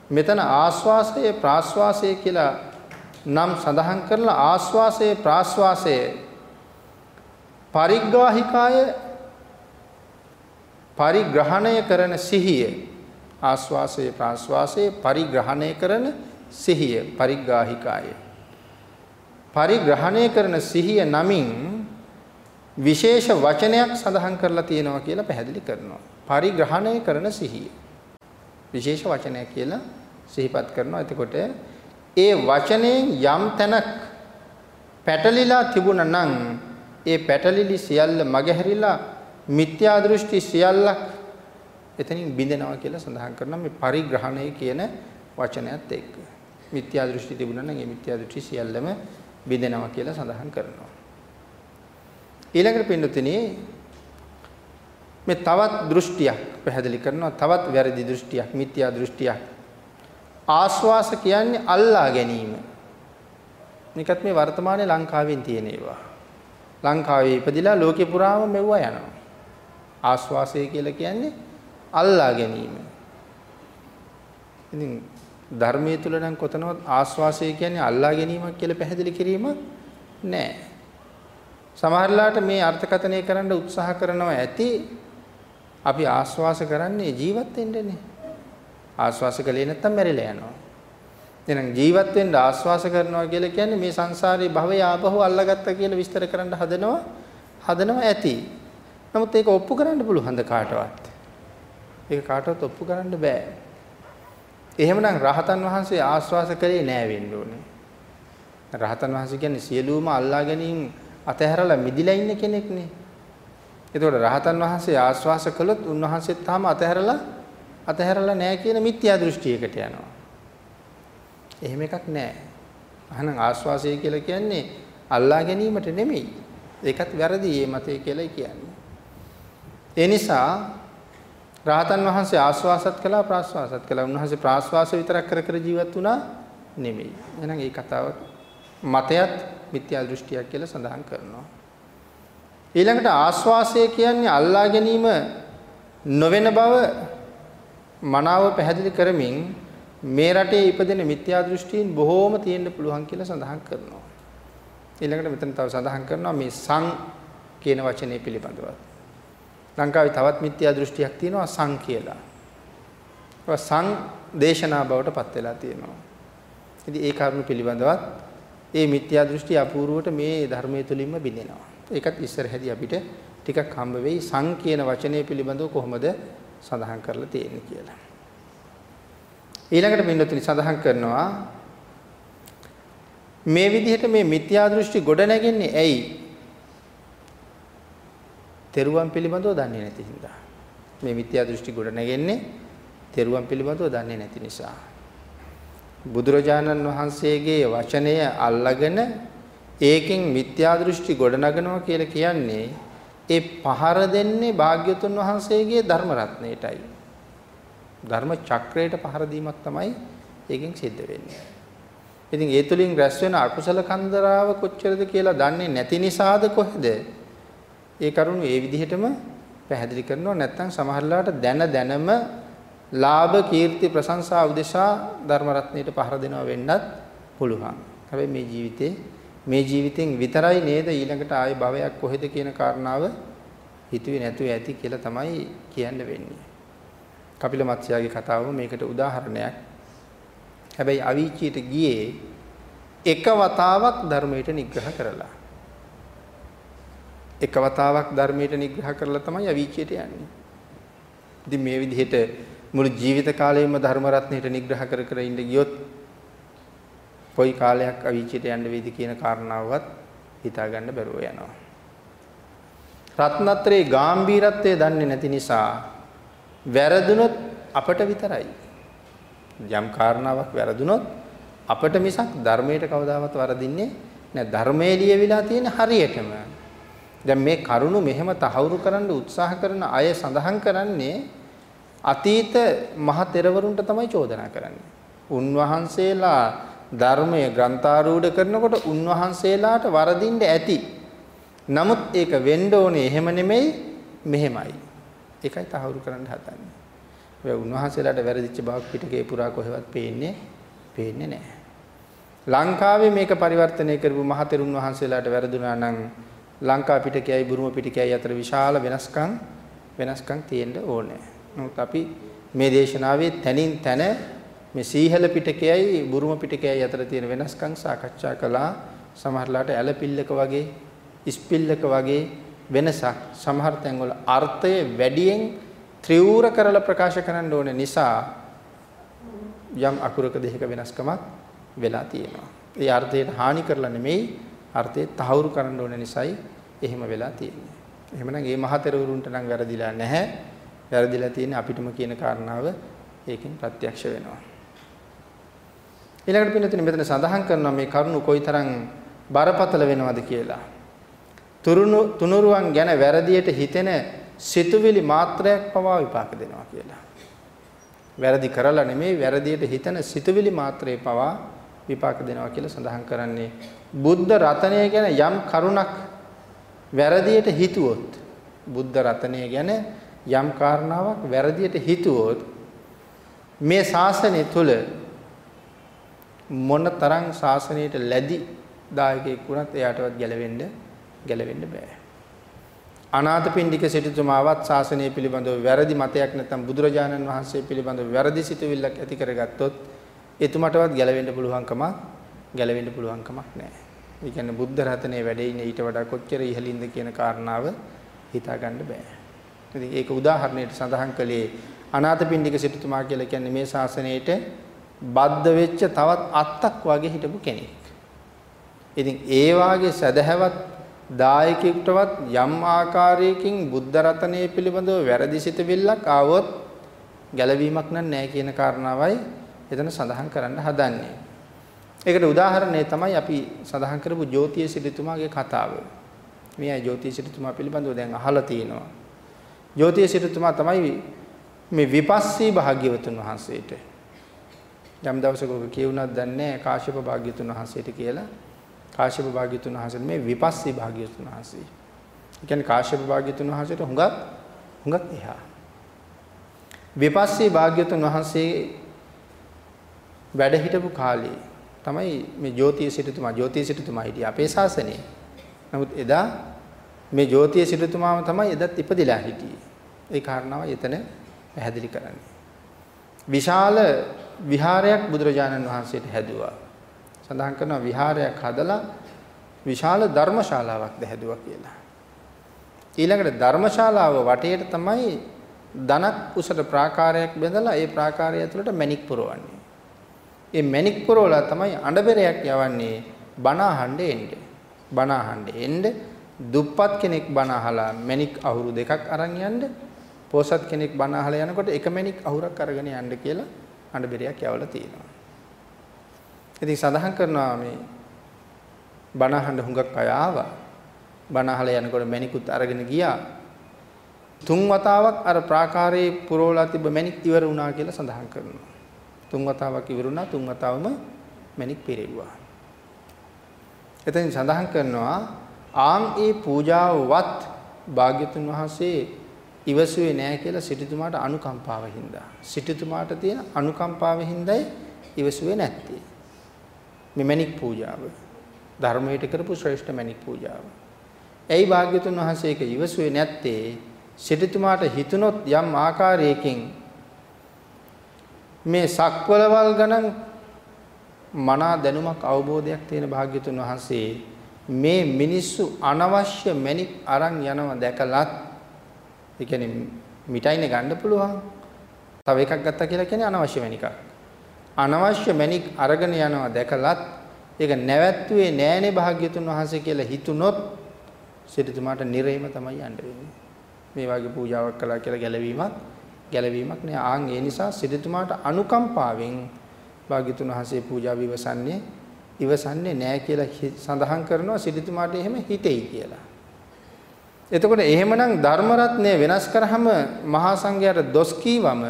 මෙතන ආස්වාසය ප්‍රාස්වාසය කියලා නම් සඳහන් කරලා ආස්වාසය ප්‍රාස්වාසය පරිග්‍රාහිකාය පරිග්‍රහණය කරන සිහිය ආස්වාසය ප්‍රාස්වාසය පරිග්‍රහණය කරන සිහිය පරිග්‍රාහිකාය. පරිග්‍රහණය කරන සිහිය නමින් විශේෂ වචනයක් සඳහන් කරලා තියෙනවා කියලා පැහැදිලි කරනවා. පරිග්‍රහණය කරන සිහිය. විශේෂ වචනයක් කියලා සිහිපත් කරනවා. එතකොට ඒ වචනයෙන් යම් තැනක් පැටලිලා තිබුණා නම් ඒ පැටලිලි සියල්ල මගහැරිලා මිත්‍යා දෘෂ්ටි සියල්ලක් එතනින් බිඳෙනවා කියලා සඳහන් කරනවා. මේ පරිග්‍රහණය කියන වචනයත් එක්ක. මිත්‍යා දෘෂ්ටි තිබුණා නම් ඒ මිත්‍යා දෘෂ්ටි සියල්ලම බිඳෙනවා කියලා සඳහන් කරනවා. ඊළඟට පින්නතුනි මේ තවත් දෘෂ්ටියක් පැහැදිලි කරනවා. තවත් වැරදි දෘෂ්ටියක් මිත්‍යා දෘෂ්ටියක්. ආස්වාස කියන්නේ අල්ලා ගැනීම. මේකත් මේ වර්තමානයේ ලංකාවෙන් තියෙන ඒවා. ලංකාවේ ඉපදිලා ලෝකෙ පුරාම මෙව්වා යනවා. ආස්වාසය කියලා කියන්නේ අල්ලා ගැනීම ඉතින් ධර්මයේ තුල නම් කොතනවත් ආස්වාසය කියන්නේ අල්ලා ගැනීමක් කියලා පැහැදිලි කිරීමක් නැහැ සමහරලාට මේ අර්ථකථනය කරන්න උත්සාහ කරනවා ඇති අපි ආස්වාස කරන්නේ ජීවත් වෙන්නනේ. ආස්වාස කළේ නැත්තම් මැරිලා යනවා. එහෙනම් ජීවත් වෙන්න ආස්වාස කරනවා කියලා කියන්නේ මේ සංසාරේ භවය ආපහු අල්ලගත්තා කියලා විස්තර කරන්න හදනවා හදනවා ඇති. නමුත් ඒක ඔප්පු කරන්න පුළුවන්ද කාටවත්? ඒක කාටවත් ඔප්පු කරන්න බෑ. එහෙමනම් රහතන් වහන්සේ ආස්වාස කළේ නෑ වෙන්න ඕනේ. රහතන් වහන්සේ කියන්නේ සියලුම අල්ලා ගැනීම අතහැරලා මිදිලා ඉන්න කෙනෙක්නේ. එතකොට රහතන් වහන්සේ ආස්වාස කළොත් උන්වහන්සේත් තාම අතහැරලා අතහැරලා නැහැ කියන මිත්‍යා දෘෂ්ටියකට යනවා. එහෙම එකක් නැහැ. අහනම් ආස්වාසය කියලා කියන්නේ අල්ලා ගැනීමට නෙමෙයි. ඒකත් වැරදි මේ මතය කියලායි කියන්නේ. ඒ නිසා රහතන් වහන්සේ ආස්වාසත් කළා ප්‍රාස්වාසත් කළා. උන්වහන්සේ ප්‍රාස්වාස විතරක් කර කර ජීවත් වුණා නෙමෙයි. එහෙනම් ඒ කතාව මතයත් මිත්‍යා දෘෂ්ටියක් කියලා සඳහන් කරනවා. ඊළඟට ආස්වාසය කියන්නේ අල්ලා ගැනීම නොවන බව මනාව පැහැදිලි කරමින් මේ රටේ ඉපදෙන මිත්‍යා දෘෂ්ටීන් බොහෝම තියෙන්න පුළුවන් කියලා සඳහන් කරනවා. ඊළඟට මෙතන තව සඳහන් කරනවා මේ සං කියන වචනේ පිළිබඳව. ලංකාවේ තවත් මිත්‍යා දෘෂ්ටියක් තියෙනවා සං කියලා. ඒක සං දේශනා බවට පත් වෙලා තියෙනවා. ඉතින් ඒ කරුණු පිළිබඳවත් ඒ මිත්‍යා දෘෂ්ටි අපූර්වට මේ ධර්මයේ තුලින්ම බිඳෙනවා. ඒකත් ඉස්සරහදී අපිට ටිකක් හම්බ වෙයි සං කියන වචනය පිළිබඳව කොහොමද සඳහන් කරලා තියෙන්නේ කියලා. ඊළඟට පින්නතුනි සඳහන් කරනවා මේ විදිහට මේ මිත්‍යා දෘෂ්ටි ගොඩ නැගෙන්නේ ඇයි? තෙරුවන් පිළිබඳව දන්නේ නැති හින්දා. මේ මිත්‍යා දෘෂ්ටි ගොඩ නැගෙන්නේ තෙරුවන් පිළිබඳව දන්නේ නැති නිසා. බුදුරජාණන් වහන්සේගේ වචනය අල්ලාගෙන ඒකෙන් මිත්‍යා දෘෂ්ටි ගොඩනගනවා කියලා කියන්නේ ඒ පහර දෙන්නේ භාග්‍යතුන් වහන්සේගේ ධර්ම රත්නයටයි. ධර්ම චක්‍රයට පහර දීමක් තමයි ඒකෙන් සිද්ධ වෙන්නේ. ඉතින් ඒ තුලින් රැස් වෙන අකුසල කන්දරාව කොච්චරද කියලා දන්නේ නැති නිසාද කොහෙද? ඒ කරුණු ඒ විදිහටම පැහැදිලි කරනවා නැත්නම් සමහරලාට දැන දැනම ලාභ කීර්ති ප්‍රශංසා උදෙසා ධර්ම රත්නයට පහර දෙනවා වෙන්නත් පුළුවන්. හැබැයි මේ ජීවිතේ මේ ජීවිතෙන් විතරයි නේද ඊළඟට ආයේ භවයක් කොහෙද කියන කාරණාව හිතුවේ නැතුව ඇති කියලා තමයි කියන්න වෙන්නේ. කපිල මත්ස්‍යගේ කතාව මේකට උදාහරණයක්. හැබැයි අවීචියට ගියේ එක වතාවක් ධර්මයට නිග්‍රහ කරලා. එක වතාවක් ධර්මයට නිග්‍රහ කරලා තමයි අවීචියට යන්නේ. ඉතින් මේ විදිහට මුළු ජීවිත කාලයම ධර්ම රත්නයට නිග්‍රහ කර කර ඉඳ ගියොත් කොයි කාලයක් අවීචයට යන්න වේද කියන කාරණාවවත් හිතා ගන්න බැරුව යනවා. රත්නත්‍රේ ගැඹීරත්වය දන්නේ නැති නිසා වැරදුනොත් අපට විතරයි. යම් කාරණාවක් වැරදුනොත් අපට මිසක් ධර්මයට කවදාවත් වරදින්නේ නැහැ. ධර්මයේ ලියවිලා තියෙන හරියටම. දැන් මේ කරුණු මෙහෙම තහවුරු කරන්න උත්සාහ කරන අය සඳහන් කරන්නේ අතීත මහ තෙරවරුන්ට තමයි චෝදනා කරන්නේ. උන්වහන්සේලා ධර්මයේ ග්‍රන්ථාරූඪ කරනකොට උන්වහන්සේලාට වරදින්න ඇති. නමුත් ඒක වෙන්න ඕනේ එහෙම නෙමෙයි මෙහෙමයි. ඒකයි තහවුරු කරන්න හදන්නේ. ඔය උන්වහන්සේලාට වැරදිච්ච බවක් පිටකේ පුරා කොහෙවත් පේන්නේ පේන්නේ නැහැ. ලංකාවේ මේක පරිවර්තනය කරපු මහතෙරුන් වහන්සේලාට වැරදුනා නම් ලංකා පිටකයයි බුරුම පිටකයයි අතර විශාල වෙනස්කම් වෙනස්කම් තියෙන්න ඕනේ. නමුත් අපි මේ දේශනාවේ තනින් තන මේ සීහල පිටකයයි බුරුම පිටකයයි අතර තියෙන වෙනස්කම් සාකච්ඡා කළා. සමහරලාට ඇලපිල්ලක වගේ, ඉස්පිල්ලක වගේ වෙනසක් සමහර තැන්වල අර්ථය වැඩියෙන් ත්‍රිවුර කරලා ප්‍රකාශ කරන්න ඕන නිසා යම් අකුරක දෙහික වෙනස්කමක් වෙලා තියෙනවා. ඒ අර්ථයට හානි කරලා නෙමෙයි අර්ථය තහවුරු කරන්න ඕන නිසායි එහෙම වෙලා තියෙන්නේ. එහෙමනම් මේ මහතෙරුරුන්ට නම් වැරදිලා නැහැ. වැරදිලා තියෙන්නේ අපිටම කියන කාරණාව ඒකෙන් ප්‍රත්‍යක්ෂ වෙනවා. ඊළඟට පින්නතුනි මෙතන සඳහන් කරනවා මේ කරුණු කොයිතරම් බරපතල වෙනවද කියලා. තුරුණු තුනුරුවන් ගැන වැරදියට හිතෙන සිතුවිලි මාත්‍රයක් පවා විපාක දෙනවා කියලා. වැරදි කරලා නෙමෙයි වැරදියට හිතන සිතුවිලි මාත්‍රේ පවා විපාක දෙනවා කියලා සඳහන් කරන්නේ බුද්ධ රතනය ගැන යම් කරුණක් වැරදියට හිතුවොත් බුද්ධ රතනය ගැන යම් කාරණාවක් වැරදියට හිතුවොත් මේ ශාසනය තුල මොන තරම් ශාසනයට ලැබි දායකයෙක් වුණත් එයාටවත් ගැලවෙන්න ගැලවෙන්න බෑ. අනාථපිණ්ඩික සිටුතුමාවත් ශාසනය පිළිබඳව වැරදි මතයක් නැත්නම් බුදුරජාණන් වහන්සේ පිළිබඳව වැරදි සිතුවිල්ලක් ඇති කරගත්තොත් එතුමටවත් ගැලවෙන්න පුළුවන්කම ගැලවෙන්න පුළුවන්කමක් නැහැ. ඒ කියන්නේ බුද්ධ රතනේ වැඩේ ඉන්නේ ඊට වඩා කොච්චර ඉහළින්ද කියන කාරණාව හිතා ගන්න බෑ. ඉතින් ඒක උදාහරණයට සඳහන් කළේ අනාථපිණ්ඩික සිටුතුමා කියලා කියන්නේ මේ ශාසනයේට බද්ධ වෙච්ච තවත් අත්තක් වගේ හිටපු කෙනෙක්. ඉතින් ඒ වාගේ සදහැවත් දායකයෙක්ටවත් යම් ආකාරයකින් බුද්ධ රතනය පිළිබඳව වැරදි සිතවිල්ලක් ආවොත් ගැළවීමක් නැහැ කියන කාරණාවයි එතන සඳහන් කරන්න හදන්නේ. ඒකට උදාහරණය තමයි අපි සඳහන් කරපු ජෝතිය සිටුතුමාගේ කතාව. මේ අය ජෝතිය සිටුතුමා පිළිබඳව දැන් අහලා තියෙනවා. ජෝතිය සිටුතුමා තමයි මේ විපස්සී භාග්‍යවතුන් වහන්සේට යම් දවසක ඔබ කියුණාද දන්නේ කාශ්‍යප භාග්‍යතුන් වහන්සේට කියලා. කාශ්‍යප භාග්‍යතුන් වහන්සේ මේ විපස්සී භාග්‍යතුන් වහන්සේ. ඒ කියන්නේ කාශ්‍යප භාග්‍යතුන් වහන්සේට හුඟක් හුඟක් එහා. විපස්සී භාග්‍යතුන් වහන්සේ වැඩ හිටපු කාලේ තමයි මේ ජෝතිය සිටුතුමා ජෝතිය සිටුතුමා හිටියේ අපේ ශාසනයේ. නමුත් එදා මේ ජෝතිය සිටුතුමාම තමයි එදත් ඉපදිලා හිටියේ. ඒ කාරණාව එතන පැහැදිලි කරන්නේ. විශාල විහාරයක් බුදුරජාණන් වහන්සේට හැදුවා. සඳහන් කරනවා විහාරයක් හදලා විශාල ධර්මශාලාවක් හැදුවා කියලා. ඊළඟට ධර්මශාලාව වටේට තමයි ධනක් උසට ප්‍රාකාරයක් බෙදලා ඒ ප්‍රාකාරය ඇතුළට මැණික් පුරවන්නේ. ඒ මැණික් පුරවලා තමයි අඬබෙරයක් යවන්නේ බණ අහන්න එන්නේ. බණ අහන්න එන්න දුප්පත් කෙනෙක් බණ අහලා මැණික් අහුරු දෙකක් අරන් යන්න පොසත් කෙනෙක් බණ අහලා යනකොට එක මැණික් අහුරක් අරගෙන යන්න කියලා අඬබෙරයක් යවලා තියෙනවා. ඉතින් සඳහන් කරනවා මේ බණ අහන්න හුඟක් අය ආවා. බණ අහලා යනකොට මැණිකුත් අරගෙන ගියා. තුන් වතාවක් අර ප්‍රාකාරයේ පුරවලා තිබ්බ මැණික් ඉවර වුණා කියලා සඳහන් කරනවා. තුන් වතාවක් ඉවරුණා තුන් වතාවම මණික් පිරෙව්වා. එතෙන් සඳහන් කරනවා ආන් ඒ පූජාවවත් භාග්‍යතුන් වහන්සේ ඉවසුවේ නැහැ කියලා සිටුතුමාට අනුකම්පාව හින්දා. සිටුතුමාට තියෙන අනුකම්පාව හින්දායි ඉවසුවේ නැත්තේ. මේ මණික් පූජාව. ධර්මයට කරපු ශ්‍රේෂ්ඨ මණික් පූජාව. ඇයි භාග්‍යතුන් වහන්සේ ඒක ඉවසුවේ නැත්තේ? සිටුතුමාට හිතුනොත් යම් ආකාරයකින් මේ සක්වලවල් ගණන් මනා දැනුමක් අවබෝධයක් තියෙන භාග්‍යතුන් වහන්සේ මේ මිනිස්සු අනවශ්‍ය මැණික් අරන් යනවා දැකලත් ඒ කියන්නේ මිටයිනේ ගන්න පුළුවන්. තව එකක් ගත්තා කියලා කියන්නේ අනවශ්‍ය මැණිකක්. අනවශ්‍ය මැණික් අරගෙන යනවා දැකලත් ඒක නැවැත්තුවේ නෑනේ භාග්‍යතුන් වහන්සේ කියලා හිතුනොත් සිටුතුමාට නිරේම තමයි යන්න වෙන්නේ. මේ වගේ පූජාවක් කළා කියලා ගැලවීමක් ගැලවීමක් නෑ. ආන් ඒ නිසා සිටුතුමාට අනුකම්පාවෙන් භාග්‍යතුන් වහන්සේ පූජාව ඉවසන්නේ ඉවසන්නේ නෑ කියලා සඳහන් කරනවා සිටුතුමාට එහෙම හිතෙයි කියලා. එතකොට එහෙමනම් ධර්ම රත්නය වෙනස් කරාම මහා සංඝයාට දොස් කීවම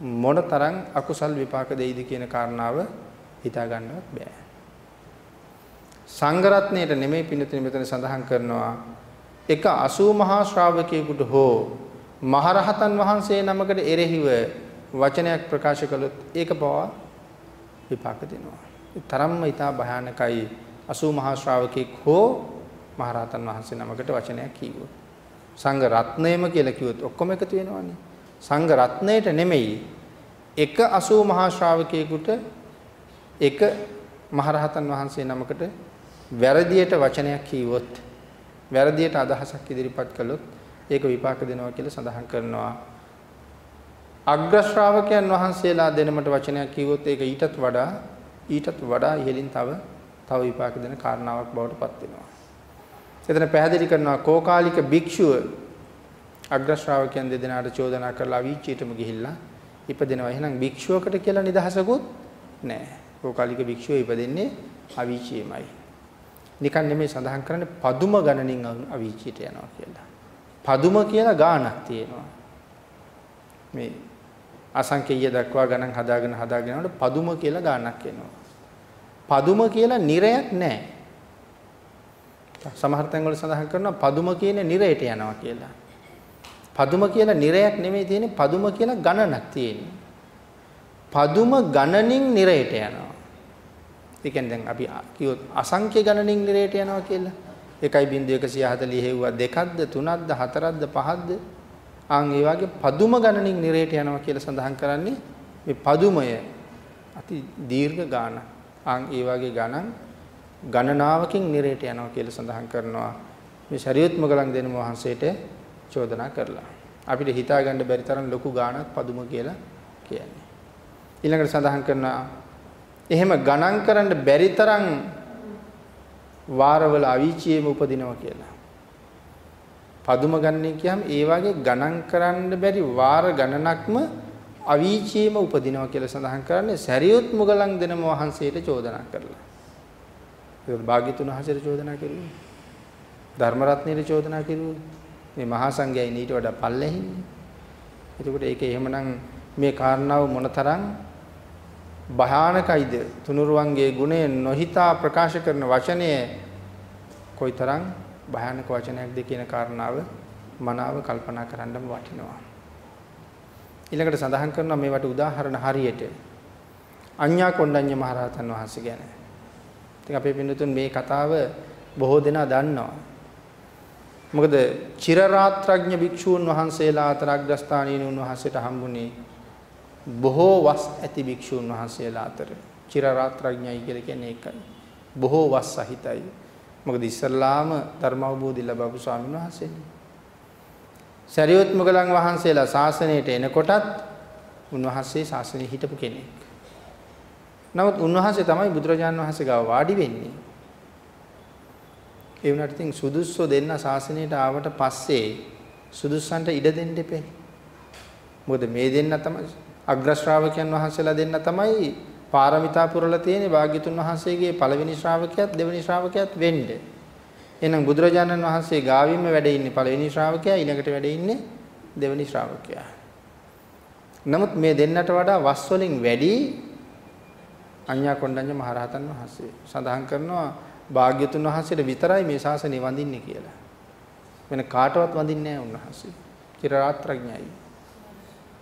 මොනතරම් අකුසල් විපාක දෙයිද කියන කාරණාව හිතා ගන්නවත් බෑ. සංඝ රත්නයේට නෙමෙයි පින්නතුනි මෙතන සඳහන් කරනවා එක 80 මහා ශ්‍රාවකයෙකුට හෝ මහරහතන් වහන්සේ නමකට එරෙහිව වචනයක් ප්‍රකාශ කළොත් ඒක පවා විපාක දෙනවා. ඒ තරම්ම ඊට භයානකයි 80 මහා ශ්‍රාවකෙක් හෝ මහරහතන් වහන්සේ නමකට වචනයක් කිව්වොත්. සංඝ රත්නයම කියලා කිව්වොත් ඔක්කොම එකතු වෙනවනේ. සංඝ රත්නයට නෙමෙයි එක 80 මහා ශ්‍රාවකයෙකුට එක මහරහතන් වහන්සේ නමකට වැරදියට වචනයක් කිව්වොත් වැරදියට අදහසක් ඉදිරිපත් කළොත් ඒක විපාක දෙනවා කියලා සඳහන් කරනවා. අග්‍ර ශ්‍රාවකයන් වහන්සේලා දෙනමට වචනයක් කිව්වොත් ඒක ඊටත් වඩා ඊටත් වඩා ඉහළින් තව තව විපාක දෙන කාරණාවක් බවට පත් වෙනවා. එතන පැහැදිලි කරනවා කෝකාලික භික්ෂුව අග්‍ර ශ්‍රාවකයන් දෙදෙනාට චෝදනා කරලා අවීචියටම ගිහිල්ලා ඉපදෙනවා. එහෙනම් භික්ෂුවකට කියලා නිදහසකුත් නැහැ. කෝකාලික භික්ෂුව ඉපදෙන්නේ අවීචියමයි. නිකන් නෙමෙයි සඳහන් කරන්නේ පදුම ගණනින් අවීචියට යනවා කියලා. පදුම කියලා ගාණක් තියෙනවා. මේ අසංකේය දක්වා ගණන් හදාගෙන හදාගෙන යනකොට පදුම කියලා ගාණක් එනවා. පදුම කියලා නිරයක් නැහැ. සමහර තැන්වල සඳහන් කරනවා පදුම කියන නිරයට යනවා කියලා. පදුම කියලා නිරයක් නෙමෙයි තියෙන්නේ පදුම කියලා ගණනක් තියෙන්නේ. පදුම ගණනින් නිරයට යනවා. ඒ කියන්නේ දැන් අපි කිව්වොත් අසංඛ්‍ය ගණනින් නිරයට යනවා කියලා. 1.140 හෙව්වා දෙකක්ද තුනක්ද හතරක්ද පහක්ද ආන් ඒ වගේ පදුම ගණනින් නිරයට යනවා කියලා සඳහන් කරන්නේ මේ පදුමය අති දීර්ඝ ගාන. ආන් ඒ වගේ ගණන් ගණනාවකින් නිරයට යනවා කියලා සඳහන් කරනවා. මේ ශරීරත් මොගලන් දෙන වහන්සේට චෝදනා කරලා. අපිට හිතා ගන්න බැරි තරම් ලොකු ගාණක් පදුම කියලා කියන්නේ. ඊළඟට සඳහන් කරනවා එහෙම ගණන් කරන්න බැරි තරම් වාරවල අවීචියේම උපදිනවා කියලා. පදුම ගන්නේ කියහම ඒ වගේ ගණන් කරන්න බැරි වාර ගණනක්ම අවීචියේම උපදිනවා කියලා සඳහන් කරන්නේ සරියුත් මුගලන් දෙනම වහන්සේට චෝදනා කරලා. ඒක භාග්‍යතුන් වහන්සේට චෝදනා කරුවේ. ධර්ම රත්නයේ චෝදනා කරුවේ. මේ මහා සංඝයයි ඊට වඩා පල්ලෙහින්නේ. එතකොට ඒක එහෙමනම් මේ කාරණාව මොනතරම් භයානකයිද තුනුරුවන්ගේ ගුණය නොහිතා ප්‍රකාශ කරන වචනය කොයිතරම් භයානක වචනයක්ද කියන කාරණාව මනාව කල්පනා කරන්නම වටිනවා. ඊළඟට සඳහන් කරනවා මේවට උදාහරණ හරියට අඤ්ඤා කොණ්ඩඤ්ඤ මහරහතන් වහන්සේ ගැන. ඉතින් අපේ පින්නතුන් මේ කතාව බොහෝ දෙනා දන්නවා. මොකද චිරරාත්‍රඥ භික්ෂූන් වහන්සේලා අතර අග්‍රස්ථානීය උන්වහන්සේට හම්බුනේ බොහෝ වස් ඇති භික්ෂූන් වහන්සේලා අතර චිරරාත්‍රඥයි කියලා කියන්නේ ඒකයි. බොහෝ වස් සහිතයි. මොකද ඉස්සල්ලාම ධර්ම අවබෝධය ලැබපු ස්වාමීන් වහන්සේනේ. සරියොත් මොගලන් වහන්සේලා ශාසනයට එනකොටත් උන්වහන්සේ ශාසනයේ හිටපු කෙනෙක්. නමුත් උන්වහන්සේ තමයි බුදුරජාන් වහන්සේ ගාව වාඩි වෙන්නේ. ඒ වුණාට ඉතින් සුදුස්සෝ දෙන්න ශාසනයට ආවට පස්සේ සුදුස්සන්ට ඉඩ දෙන්න එපේ. මොකද මේ දෙන්න තමයි අග්‍ර ශ්‍රාවකයන් වහන්සේලා දෙන්න තමයි පාරමිතා පුරලා තියෙන්නේ භාග්‍යතුන් වහන්සේගේ පළවෙනි ශ්‍රාවකයාත් දෙවෙනි ශ්‍රාවකයාත් වෙන්නේ. එහෙනම් බුදුරජාණන් වහන්සේ ගාවින්ම වැඩ ඉන්නේ පළවෙනි ශ්‍රාවකයා ඊළඟට වැඩ ඉන්නේ දෙවෙනි ශ්‍රාවකයා. නමුත් මේ දෙන්නට වඩා වස් වලින් වැඩි අඤ්ඤා කොණ්ඩඤ්ඤ මහරහතන් වහන්සේ සඳහන් කරනවා භාග්‍යතුන් වහන්සේට විතරයි මේ ශාසනය වඳින්නේ කියලා. වෙන කාටවත් වඳින්නේ නැහැ උන්වහන්සේ. චිරාත්‍රඥයි.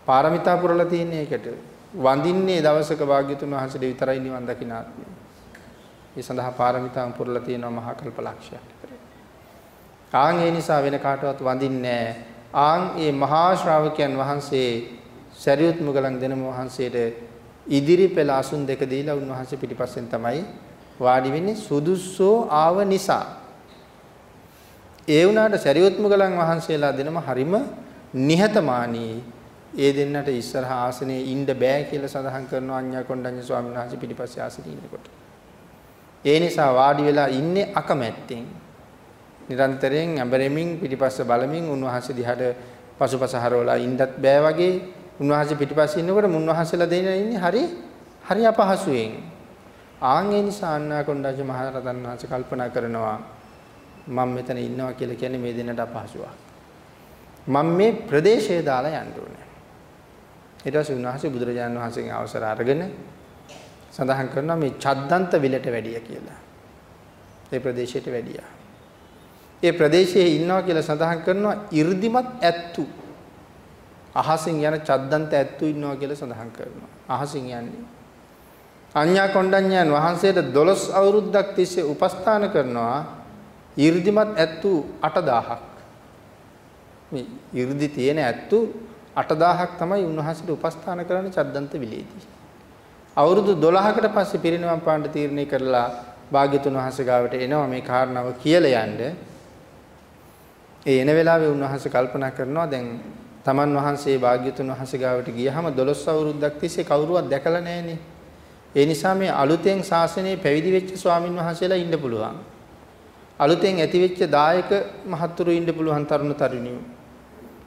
පාරමිතා පුරලා තියෙන එකට වඳින්නේ දවසක භාග්‍යතුන් වහන්සේට විතරයි නිවන් දකින්න ආත්මය. ඒ සඳහා පාරමිතාන් පුරලා තියෙනවා මහා කල්පලක්ෂයක්. ආන් ඒ නිසා වෙන කාටවත් වඳින්නේ ආන් ඒ මහා ශ්‍රාවකයන් වහන්සේ සරියුත් මුගලන් දෙනම වහන්සේට ඉදිරි පෙළ අසුන් දෙක දීලා උන්වහන්සේ පිටිපස්සෙන් තමයි වාඩි වෙන්නේ සුදුස්සෝ ආව නිසා. ඒ වුණාට සරියුත් මුගලන් වහන්සේලා දෙනම හරිම නිහතමානී ඒ දෙන්නට ඉස්සරහා ආසනේ ඉන්න බෑ කියලා සඳහන් කරනවා අඤ්ඤා කොණ්ඩඤ්ඤ ස්වාමීන් වහන්සේ පිටිපස්සේ ආසනේ ඉන්නකොට. ඒ නිසා වාඩි වෙලා ඉන්නේ අකමැත්තෙන්. නිරන්තරයෙන් ඇඹරෙමින් පිටිපස්ස බලමින් උන්වහන්සේ දිහාට පසුපස හරවලා ඉන්නත් බෑ වගේ උන්වහන්සේ පිටිපස්සේ ඉන්නකොට මුන්වහන්සේලා දෙන්න ඉන්නේ හරි හරි අපහසුයෙන්. ආන් ඒ නිසා අඤ්ඤා කොණ්ඩඤ්ඤ මහ රහතන් වහන්සේ කල්පනා කරනවා මම මෙතන ඉන්නවා කියලා කියන්නේ මේ දෙන්නට අපහසුවක්. මම මේ ප්‍රදේශය දාලා යන්න ඕනේ. ඊට පස්සේ උන්වහන්සේ බුදුරජාණන් වහන්සේගෙන් අවසර අරගෙන සඳහන් කරනවා මේ චද්දන්ත විලට වැඩිය කියලා. ඒ ප්‍රදේශයට වැඩියා. ඒ ප්‍රදේශයේ ඉන්නවා කියලා සඳහන් කරනවා 이르දිමත් ඇත්තු. අහසින් යන චද්දන්ත ඇත්තු ඉන්නවා කියලා සඳහන් කරනවා. අහසින් යන්නේ. අඤ්ඤා කොණ්ඩඤ්ඤයන් වහන්සේට 12 අවුරුද්දක් තිස්සේ උපස්ථාන කරනවා 이르දිමත් ඇත්තු 8000ක්. මේ 이르දි තියෙන ඇත්තු 8000ක් තමයි උන්වහන්සේට උපස්ථාන කරන්න චද්දන්ත විලේදී. අවුරුදු 12කට පස්සේ පිරිනිවන් පාන්න තීරණය කරලා භාග්‍යතුන් වහන්සේ ගාවට එනවා මේ කාරණාව කියලා යන්න. ඒ එන වෙලාවේ උන්වහන්සේ කල්පනා කරනවා දැන් තමන් වහන්සේ භාග්‍යතුන් වහන්සේ ගාවට ගියහම 12 අවුරුද්දක් තිස්සේ කවුරුවත් දැකලා නැහනේ. ඒ නිසා මේ අලුතෙන් ශාසනයේ පැවිදි වෙච්ච ස්වාමින් වහන්සේලා ඉන්න පුළුවන්. අලුතෙන් ඇති වෙච්ච දායක මහත්තුරු ඉන්න පුළුවන් තරුණ තරුණියෝ.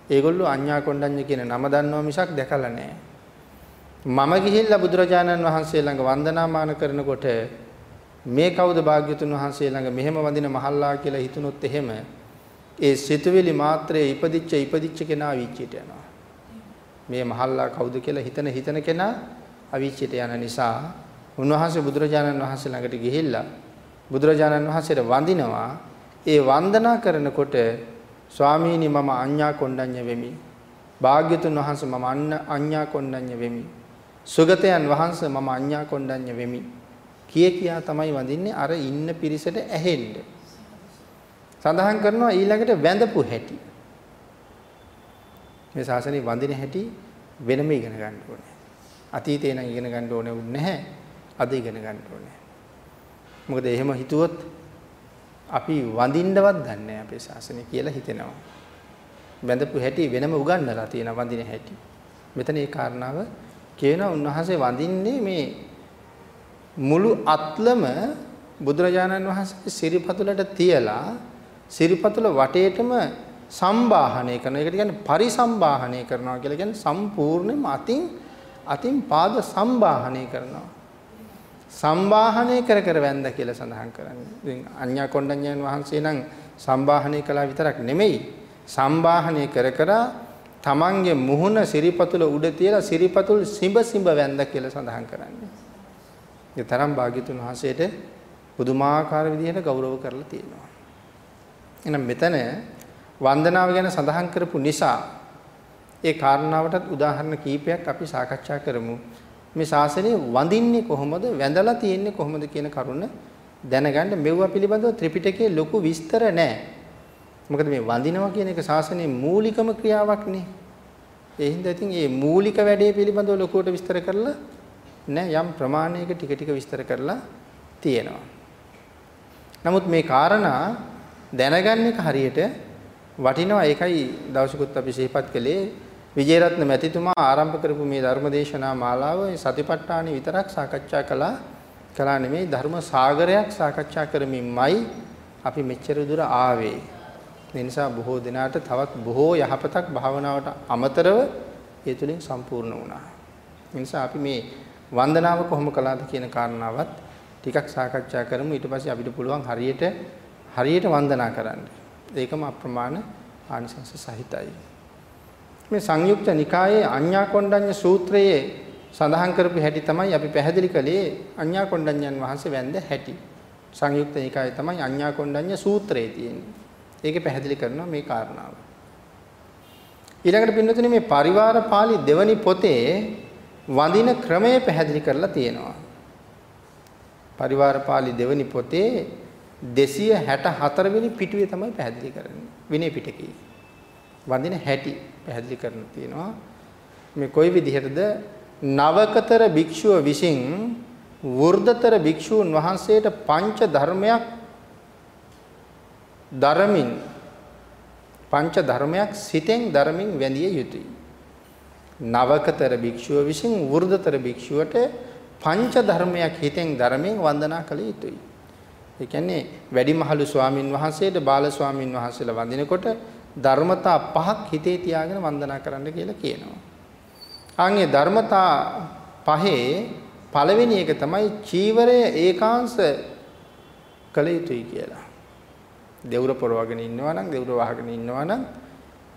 ඒගොල්ලෝ අඤ්ඤා කොණ්ඩඤ්ඤ කියන නම දන්නවා මිසක් දැකලා නැහැ. මම ගිහිල්ලා බුදුරජාණන් වහන්සේ ළඟ වන්දනාමාන කරනකොට මේ කවුද භාග්‍යතුන් වහන්සේ ළඟ මෙහෙම වඳින මහල්ලා කියලා හිතුනොත් එහෙම ඒ සිතුවිලි මාත්‍රයේ ඉපදිච්ච ඉපදිච්ච කෙනා විචිත යනවා. මේ මහල්ලා කවුද කියලා හිතන හිතන කෙනා අවිචිත යන නිසා උන්වහන්සේ බුදුරජාණන් වහන්සේ ළඟට ගිහිල්ලා බුදුරජාණන් වහන්සේට වඳිනවා ඒ වන්දනා කරනකොට ස්වාමීනි මම අඤ්ඤා කොණ්ඩඤ්ඤ වෙමි. භාග්‍යතුන් වහන්සේ මම අන්න අඤ්ඤා කොණ්ඩඤ්ඤ වෙමි. සුගතයන් වහන්සේ මම අඤ්ඤා කොණ්ඩඤ්ඤ වෙමි. කිය කියා තමයි වඳින්නේ අර ඉන්න පිරිසට ඇහෙන්න. සඳහන් කරනවා ඊළඟට වැඳපු හැටි. මේ ශාසනය වඳින හැටි වෙනම ඉගෙන ගන්න ඕනේ. අතීතේ නම් ඉගෙන ගන්න ඕනේ වුණ නැහැ. අද ඉගෙන ගන්න ඕනේ. මොකද එහෙම හිතුවොත් අපි වඳින්නවත් දන්නේ නැහැ අපේ ශාසනය කියලා හිතෙනවා. බැඳපු හැටි වෙනම උගන්වලා තියෙන වඳින හැටි. මෙතන ඒ කාරණාව කියන උන්වහන්සේ වඳින්නේ මේ මුළු අත්ලම බුදුරජාණන් වහන්සේ සිරිපතුලට තියලා සිරිපතුල වටේටම සම්බාහනය කරන එකට කියන්නේ පරිසම්බාහනය කරනවා කියලා කියන්නේ සම්පූර්ණයෙන්ම අතින් අතින් පාද සම්බාහනය කරනවා සම්බාහනය කර කර වැන්ද කියලා සඳහන් කරන්නේ. ඉතින් අඤ්ඤා කොණ්ඩඤ්ඤයන් වහන්සේ නම් සම්බාහනය කළා විතරක් නෙමෙයි සම්බාහනය කර කර තමන්ගේ මුහුණ සිරිපතුල උඩ තියලා සිරිපතුල් සිඹ සිඹ වැන්ද කියලා සඳහන් කරන්නේ. ඒ තරම් භාග්‍යතුන් වහන්සේට පුදුමාකාර විදිහට ගෞරව කරලා තියෙනවා. එහෙනම් මෙතන වන්දනාව ගැන සඳහන් කරපු නිසා ඒ කාරණාවටත් උදාහරණ කීපයක් අපි සාකච්ඡා කරමු. මේ ශාසනය වඳින්නේ කොහොමද වැඳලා තියෙන්නේ කොහොමද කියන කරුණ දැනගන්න මෙවුව පිළිබඳව ත්‍රිපිටකයේ ලොකු විස්තර නැහැ. මොකද මේ වඳිනවා කියන එක ශාසනයේ මූලිකම ක්‍රියාවක්නේ. ඒ හින්දා ඉතින් මේ මූලික වැඩේ පිළිබඳව ලොකුවට විස්තර කරලා නෑ යම් ප්‍රමාණයක ටික ටික විස්තර කරලා තියෙනවා. නමුත් මේ කාරණා දැනගන්න එක හරියට වටිනවා ඒකයි දවසකුත් අපි සිහිපත් කළේ විජේරත්න මැතිතුමා ආරම්භ කරපු මේ ධර්මදේශනා මාලාව සතිපට්ඨානෙ විතරක් සාකච්ඡා කළා කළා නෙමෙයි ධර්ම සාගරයක් සාකච්ඡා කරමින්මයි අපි මෙච්චර දුර ආවේ. ඒ නිසා බොහෝ දිනාට තවත් බොහෝ යහපතක් භාවනාවට අමතරව ඒ තුලින් සම්පූර්ණ වුණා. ඒ නිසා අපි මේ වන්දනාව කොහොම කළාද කියන කාරණාවත් ටිකක් සාකච්ඡා කරමු. ඊට පස්සේ අපිට පුළුවන් හරියට හරියට වන්දනා කරන්න. ඒකම අප්‍රමාණ ආනිසංස සහිතයි. මේ සංයුක්ත නිකායේ අඤ්ඤා කොණ්ඩඤ්ඤ සූත්‍රයේ සඳහන් කරපු හැටි තමයි අපි පැහැදිලි කළේ අඤ්ඤා කොණ්ඩඤ්ඤන් වහන්සේ වැඳ හැටි. සංයුක්ත නිකායේ තමයි අඤ්ඤා කොණ්ඩඤ්ඤ සූත්‍රයේ තියෙන්නේ. ඒකේ පැහැදිලි කරනවා මේ කාරණාව. ඊළඟට පින්නතුනේ මේ පරිවාර පාළි දෙවනි පොතේ වඳින ක්‍රමය පැහැදිලි කරලා තියෙනවා. පරිවාර පාළි දෙවනි පොතේ 264 වෙනි පිටුවේ තමයි පැහැදිලි කරන්නේ. විනය පිටකේ. වඳින හැටි පැහැදිලි කරන්න තියෙනවා. මේ කොයි විදිහටද නවකතර භික්ෂුව විසින් වෘද්ධතර භික්ෂූන් වහන්සේට පංච ධර්මයක් ධර්මින් පංච ධර්මයක් සිතෙන් ධර්මින් වැඳිය යුතුයි. නවකතර භික්ෂුව විසින් වෘද්ධතර භික්ෂුවට පංච ධර්මයක් හිතෙන් ධර්මයෙන් වන්දනා කළ යුතුයි. ඒ කියන්නේ වැඩිමහලු ස්වාමින් වහන්සේට බාල ස්වාමින් වහන්සේලා වඳිනකොට ධර්මතා පහක් හිතේ තියාගෙන වන්දනා කරන්න කියලා කියනවා. අන්ගේ ධර්මතා පහේ පළවෙනි එක තමයි චීවරය ඒකාංශ කළ යුතුයි කියලා. දෙවුර පොරවගෙන ඉන්නවා නම් දෙවුර වහගෙන ඉන්නවා නම්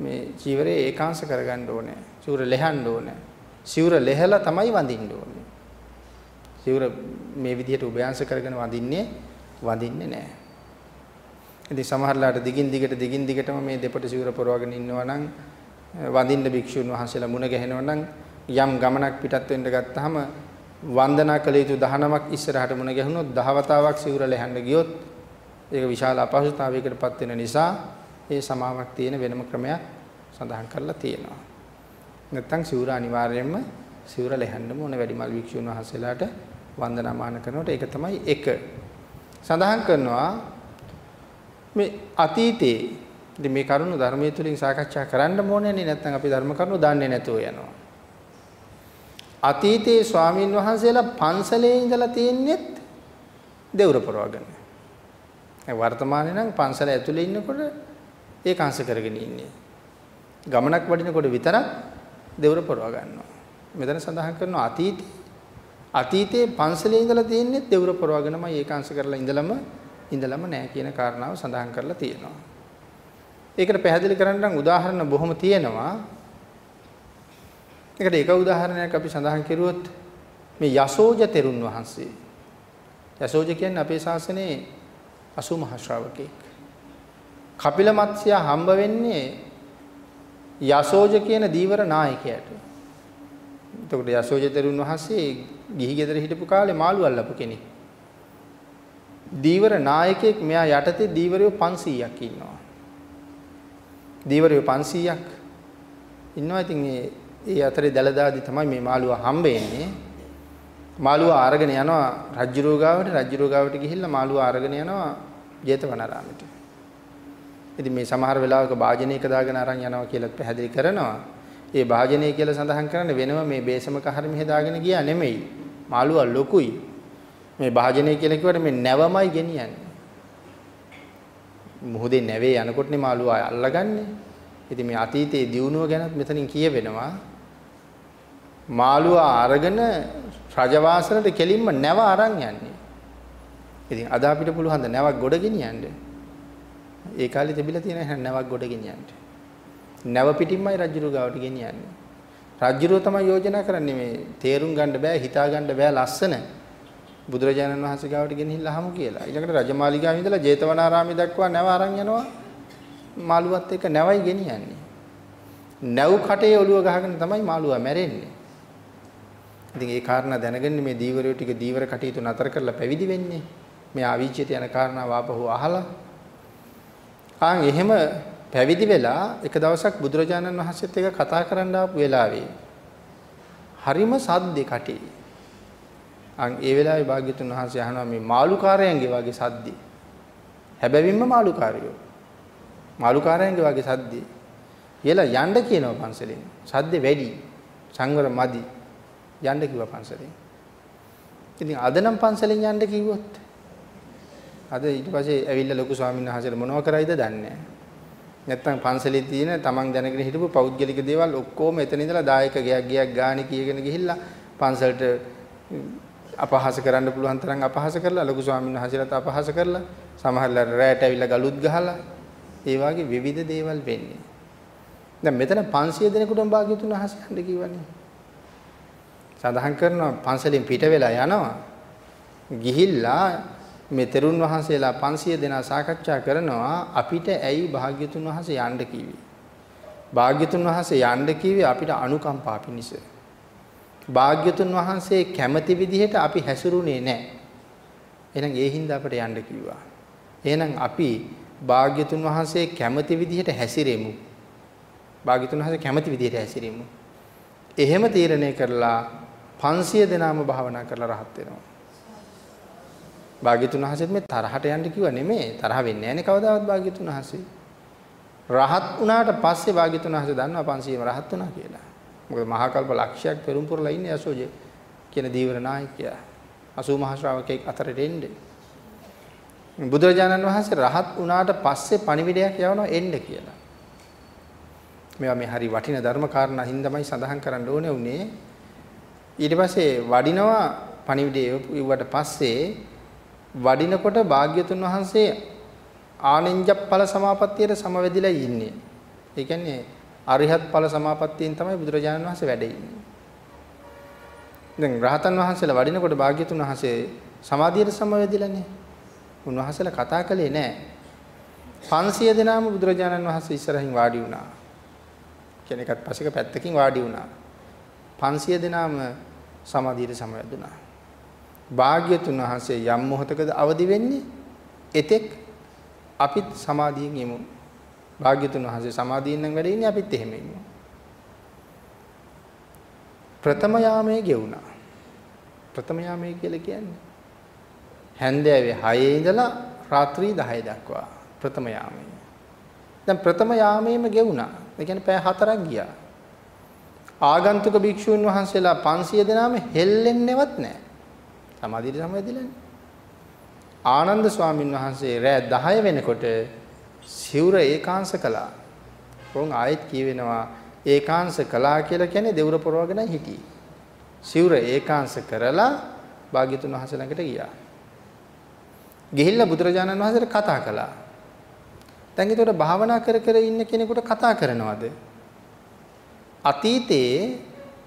මේ චීවරේ ඒකාංශ කරගන්න ඕනේ. සිවුර ලෙහන්න ඕනේ. සිවුර ලෙහලා තමයි වඳින්න ඕනේ. සිවුර මේ විදිහට උභයංශ කරගෙන වඳින්නේ වඳින්නේ නැහැ. ඉතින් සමහරලාට දිගින් දිගට දිගින් දිගටම මේ දෙපට සිවුර පොරවගෙන ඉන්නවා නම් වඳින්න භික්ෂුන් වහන්සේලා මුණ ගැහෙනවා නම් යම් ගමනක් පිටත් වෙන්න ගත්තාම වන්දනා කළ යුතු 19ක් ඉස්සරහට මුණ ගැහුනොත් 10 වතාවක් සිවුර ලැහන්න ගියොත් ඒක විශාල අපහසුතාවයකටපත් වෙන නිසා ඒ සමාවක් තියෙන වෙනම ක්‍රමයක් සඳහන් කරලා තියෙනවා. නැත්තම් සිවුර අනිවාර්යයෙන්ම සිවුර ලැහන්න ඕන වැඩිමල් භික්ෂුන් වහන්සේලාට වන්දනාමාන කරනකොට ඒක තමයි එක. සඳහන් කරනවා මේ අතීතේ ඉතින් මේ කරුණු ධර්මයේ තුලින් සාකච්ඡා කරන්න ඕනේ නැත්නම් අපි ධර්ම කරුණු දන්නේ නැතුව යනවා. අතීතයේ ස්වාමින් වහන්සේලා පන්සලේ ඉඳලා තියෙන්නේත් දෙවුර පොරවගෙන. ඒ වර්තමානයේ නම් පන්සල ඇතුලේ ඉන්නකොට ඒක අංශ කරගෙන ඉන්නේ. ගමනක් වඩිනකොට විතරක් දෙවුර පොරව ගන්නවා. මෙතන සඳහන් කරනවා අතීතේ අතීතයේ පන්සලේ ඉඳලා තියෙන්නේ දෙවුර පොරවගෙනමයි ඒක අංශ කරලා ඉඳලම ඉඳලම නැහැ කියන කාරණාව සඳහන් කරලා තියෙනවා. ඒකට පැහැදිලි කරන්න නම් උදාහරණ බොහොම තියෙනවා. ඒකට එක උදාහරණයක් අපි සඳහන් කරුවොත් මේ යසෝජ තෙරුන් වහන්සේ. යසෝජ කියන්නේ අපේ ශාසනයේ 80 මහ ශ්‍රාවකෙක්. කපිල මත්ස්‍ය හම්බ වෙන්නේ යසෝජ කියන දීවර නායකයාට. එතකොට යසෝජ තෙරුන් වහන්සේ ගිහි ගෙදර හිටපු කාලේ මාළු අල්ලපු කෙනෙක්. දීවර නායකයෙක් මෙයා යටතේ දීවරයෝ 500ක් ඉන්නවා. දීවරයෝ 500ක් ඉන්නවා. ඉතින් මේ ඒ අතරේ දලදාදි තමයි මේ මාළුවා හම්බෙන්නේ. මාළුවා අරගෙන යනවා රජ්ජුරුව ගාවට රජ්ජුරුව ගාවට ගිහිල්ලා මාළුවා අරගෙන යනවා ජේතවනාරාමයට. ඉතින් මේ සමහර වෙලාවක වාජනයක දාගෙන අරන් යනවා කියලා පැහැදිලි කරනවා. ඒ වාජනය කියලා සඳහන් කරන්නේ වෙනම මේ බේසමක හරි මෙහෙ දාගෙන ගියා නෙමෙයි. මාළුවා ලොකුයි. මේ වාජනය කියලා කිව්වට මේ නැවමයි ගෙනියන්නේ. මුහුදේ නැවේ යනකොටනේ මාළුවා අල්ලගන්නේ. ඉතින් මේ අතීතයේ දියුණුව ගැනත් මෙතනින් කියවෙනවා. මාළුවා අරගෙන රජවාසලට කෙලින්ම නැව අරන් යන්නේ. ඉතින් අද අපිට පුළුවන් ද නැවක් ගොඩ ගෙනියන්න. ඒ කාලේ තිබිලා තියෙන නැවක් ගොඩ ගෙනියන්න. නැව පිටින්මයි රජුරු ගාවට ගෙනියන්නේ. රජුරුව තමයි යෝජනා කරන්නේ මේ තේරුම් ගන්න බෑ හිතා ගන්න බෑ ලස්සන බුදුරජාණන් වහන්සේ ගාවට ගෙනහිල්ලා අහමු කියලා. ඊළඟට රජමාලිගාවේ ඉඳලා ජේතවනාරාමයේ දක්වා නැව අරන් යනවා. මාළුවත් එක්ක නැවයි ගෙනියන්නේ. නැව් කටේ ඔළුව ගහගෙන තමයි මාළුවා මැරෙන්නේ. ඉතින් ඒ කාරණා දැනගෙන මේ දීවරයෝ ටික දීවර කටයුතු නතර කරලා පැවිදි වෙන්නේ. මේ ආවිච්‍යයට යන කාරණා වාපහුව අහලා. ආන් එහෙම පැවිදි වෙලා එක දවසක් බුදුරජාණන් වහන්සේත් එක්ක කතා කරන්න ආපු වෙලාවේ හරිම සද්දේ කටේ. අන් ඒ වෙලාවේ භාග්‍යතුන් වහන්සේ අහනවා මේ මාළුකාරයන්ගේ වගේ සද්දේ. හැබැවින්ම මාළුකාරයෝ. මාළුකාරයන්ගේ වගේ සද්දේ. කියලා යන්න කියනවා පන්සලෙන්. සද්දේ වැඩි. සංවර මදි. යන්න කිව්වා පන්සලෙන්. ඉතින් අද නම් පන්සලෙන් යන්න කිව්වොත් අද ඊට පස්සේ ඇවිල්ලා ලොකු ස්වාමීන් වහන්සේලා මොනව කරයිද දන්නේ නැහැ. නැත්තම් පන්සලේ තියෙන තමන් දැනගෙන හිටපු පෞද්ගලික දේවල් ඔක්කොම එතන ඉඳලා දායක ගයක් ගයක් ගාණි කියගෙන ගිහිල්ලා පන්සලට අපහාස කරන්න පුළුවන් තරම් අපහාස කරලා ලොකු ස්වාමීන් වහන්සේලාට අපහාස කරලා සමහරවල් රැයට ඇවිල්ලා ගලුත් ගහලා ඒ වගේ විවිධ දේවල් වෙන්නේ. දැන් මෙතන 500 දෙනෙකුටම භාග්‍යතුන් වහන්සේ යන්න කිව්වනේ. සඳහන් කරනවා පන්සලෙන් පිට වෙලා යනවා. ගිහිල්ලා මේ තෙරුන් වහන්සේලා 500 දෙනා සාකච්ඡා කරනවා අපිට ඇයි භාග්‍යතුන් වහන්සේ යන්න කිව්වේ? භාග්‍යතුන් වහන්සේ යන්න කිව්වේ අපිට අනුකම්පා පිණිස. භාග්‍යතුන් වහන්සේ කැමති විදිහට අපි හැසිරුනේ නැහැ. එහෙනම් ඒ හින්දා අපිට යන්න කිව්වා. එහෙනම් අපි භාග්‍යතුන් වහන්සේ කැමති විදිහට හැසිරෙමු. භාග්‍යතුන් වහන්සේ කැමති විදිහට හැසිරෙමු. එහෙම තීරණය කරලා 500 දෙනාම භාවනා කරලා රහත් වෙනවා. භාග්‍යතුන් වහන්සේත් මේ තරහට යන්න කිව්වා නෙමෙයි. තරහ වෙන්නේ නැහැනේ කවදාවත් භාග්‍යතුන් වහන්සේ. රහත් වුණාට පස්සේ භාග්‍යතුන් වහන්සේ දන්නවා 500ම රහත් වුණා කියලා. මොකද මහා කල්ප ලක්ෂයක් පෙරම් පුරලා ඉන්නේ අසෝජේ කියන දීවර නායකයා. 80 මහ ශ්‍රාවකෙක් අතරට එන්නේ. බුදුරජාණන් වහන්සේ රහත් වුණාට පස්සේ පණිවිඩයක් යවනවා එන්න කියලා. මේවා මේ හරි වටින ධර්ම කාරණා හින්දාමයි සඳහන් කරන්න ඕනේ උනේ. ඊට පස්සේ වඩිනවා පණිවිඩය ඉවුවට පස්සේ වඩිනකොට භාග්‍යතුන් වහන්සේ ආනෙන්ජප්පල සමාපත්තියට සමවැදිලා ඉන්නේ. ඒ කියන්නේ අරිහත් ඵල සමාපත්තියෙන් තමයි බුදුරජාණන් වහන්සේ වැඩ ඉන්නේ. දැන් රහතන් වහන්සේලා වඩිනකොට භාග්‍යතුන් වහන්සේ සමාධියට සමවැදිලානේ. උන්වහන්සේලා කතා කළේ නැහැ. 500 දෙනාම බුදුරජාණන් වහන්සේ ඉස්සරහින් වාඩි වුණා. කෙනෙක්වත් පසෙක පැත්තකින් වාඩි වුණා. 500 දෙනාම සමාධියට සමවැදුණා. භාග්‍යතුන් වහන්සේ යම් මොහතකද අවදි වෙන්නේ එතෙක් අපිත් සමාධියෙන් යමු. භාග්‍යතුන් වහන්සේ සමාධියෙන් නම් වැඩ ඉන්නේ අපිත් එහෙම ඉමු. ප්‍රථම යාමයේ ගෙවුණා. ප්‍රථම යාමයේ කියලා කියන්නේ හැන්දෑවේ 6 ඉඳලා රාත්‍රී 10 දක්වා ප්‍රථම යාමයේ. දැන් ප්‍රථම යාමයේම ගෙවුණා. ඒ කියන්නේ පැය 4ක් ගියා. ආගන්තුක භික්ෂූන් වහන්සේලා 500 දෙනාම හෙල්ලෙන්නේවත් නැහැ. සමාධියට සමවැදිලානේ. ආනන්ද ස්වාමින් වහන්සේ රෑ 10 වෙනකොට සිවුර ඒකාංශ කළා. කොහොම ආයෙත් කියවෙනවා ඒකාංශ කළා කියලා කියන්නේ දෙවුර පොරවගෙනයි හිටියේ. සිවුර ඒකාංශ කරලා භාග්‍යතුන් වහන්සේ ළඟට ගියා. ගිහිල්ලා බුදුරජාණන් වහන්සේට කතා කළා. දැන් ඒකට භාවනා කර කර ඉන්න කෙනෙකුට කතා කරනවද? අතීතේ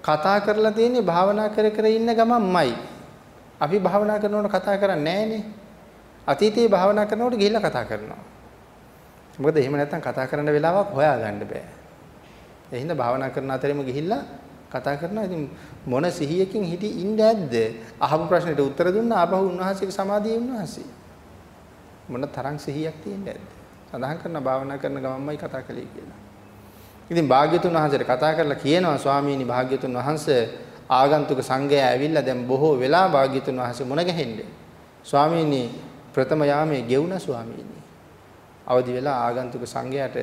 කතා කරලා තියෙන්නේ භාවනා කර කර ඉන්න ගමන්මයි. අපි භාවනා කරනකොට කතා කරන්නේ නැහනේ. අතීතේ භාවනා කරනකොට ගිහිල්ලා කතා කරනවා. මොකද එහෙම නැත්තම් කතා කරන්න වෙලාවක් හොයාගන්න බෑ. ඒ හින්දා භාවනා කරන අතරෙම ගිහිල්ලා කතා කරනවා. ඉතින් මොන සිහියකින් හිටි ඉන්න ඇද්ද? අහපු ප්‍රශ්නෙට උත්තර දුන්නා ආපහු උන්වහන්සේගේ සමාධියේ උන්වහන්සේ. මොන තරම් සිහියක් තියෙන්න ඇද්ද? සඳහන් කරන භාවනා කරන ගමන්මයි කතා කළේ කියලා. ඉතින් භාග්‍යතුන් වහන්සේට කතා කරලා කියනවා ස්වාමීනි භාග්‍යතුන් වහන්සේ ආගන්තුක සංඝයා ඇවිල්ලා දැන් බොහෝ වෙලා භාග්‍යතුන් වහන්සේ මුණ ගැහෙන්නේ. ස්වාමීනි ප්‍රථම යාමේ ගෙවුණ ස්වාමීනි. අවදි වෙලා ආගන්තුක සංඝයාට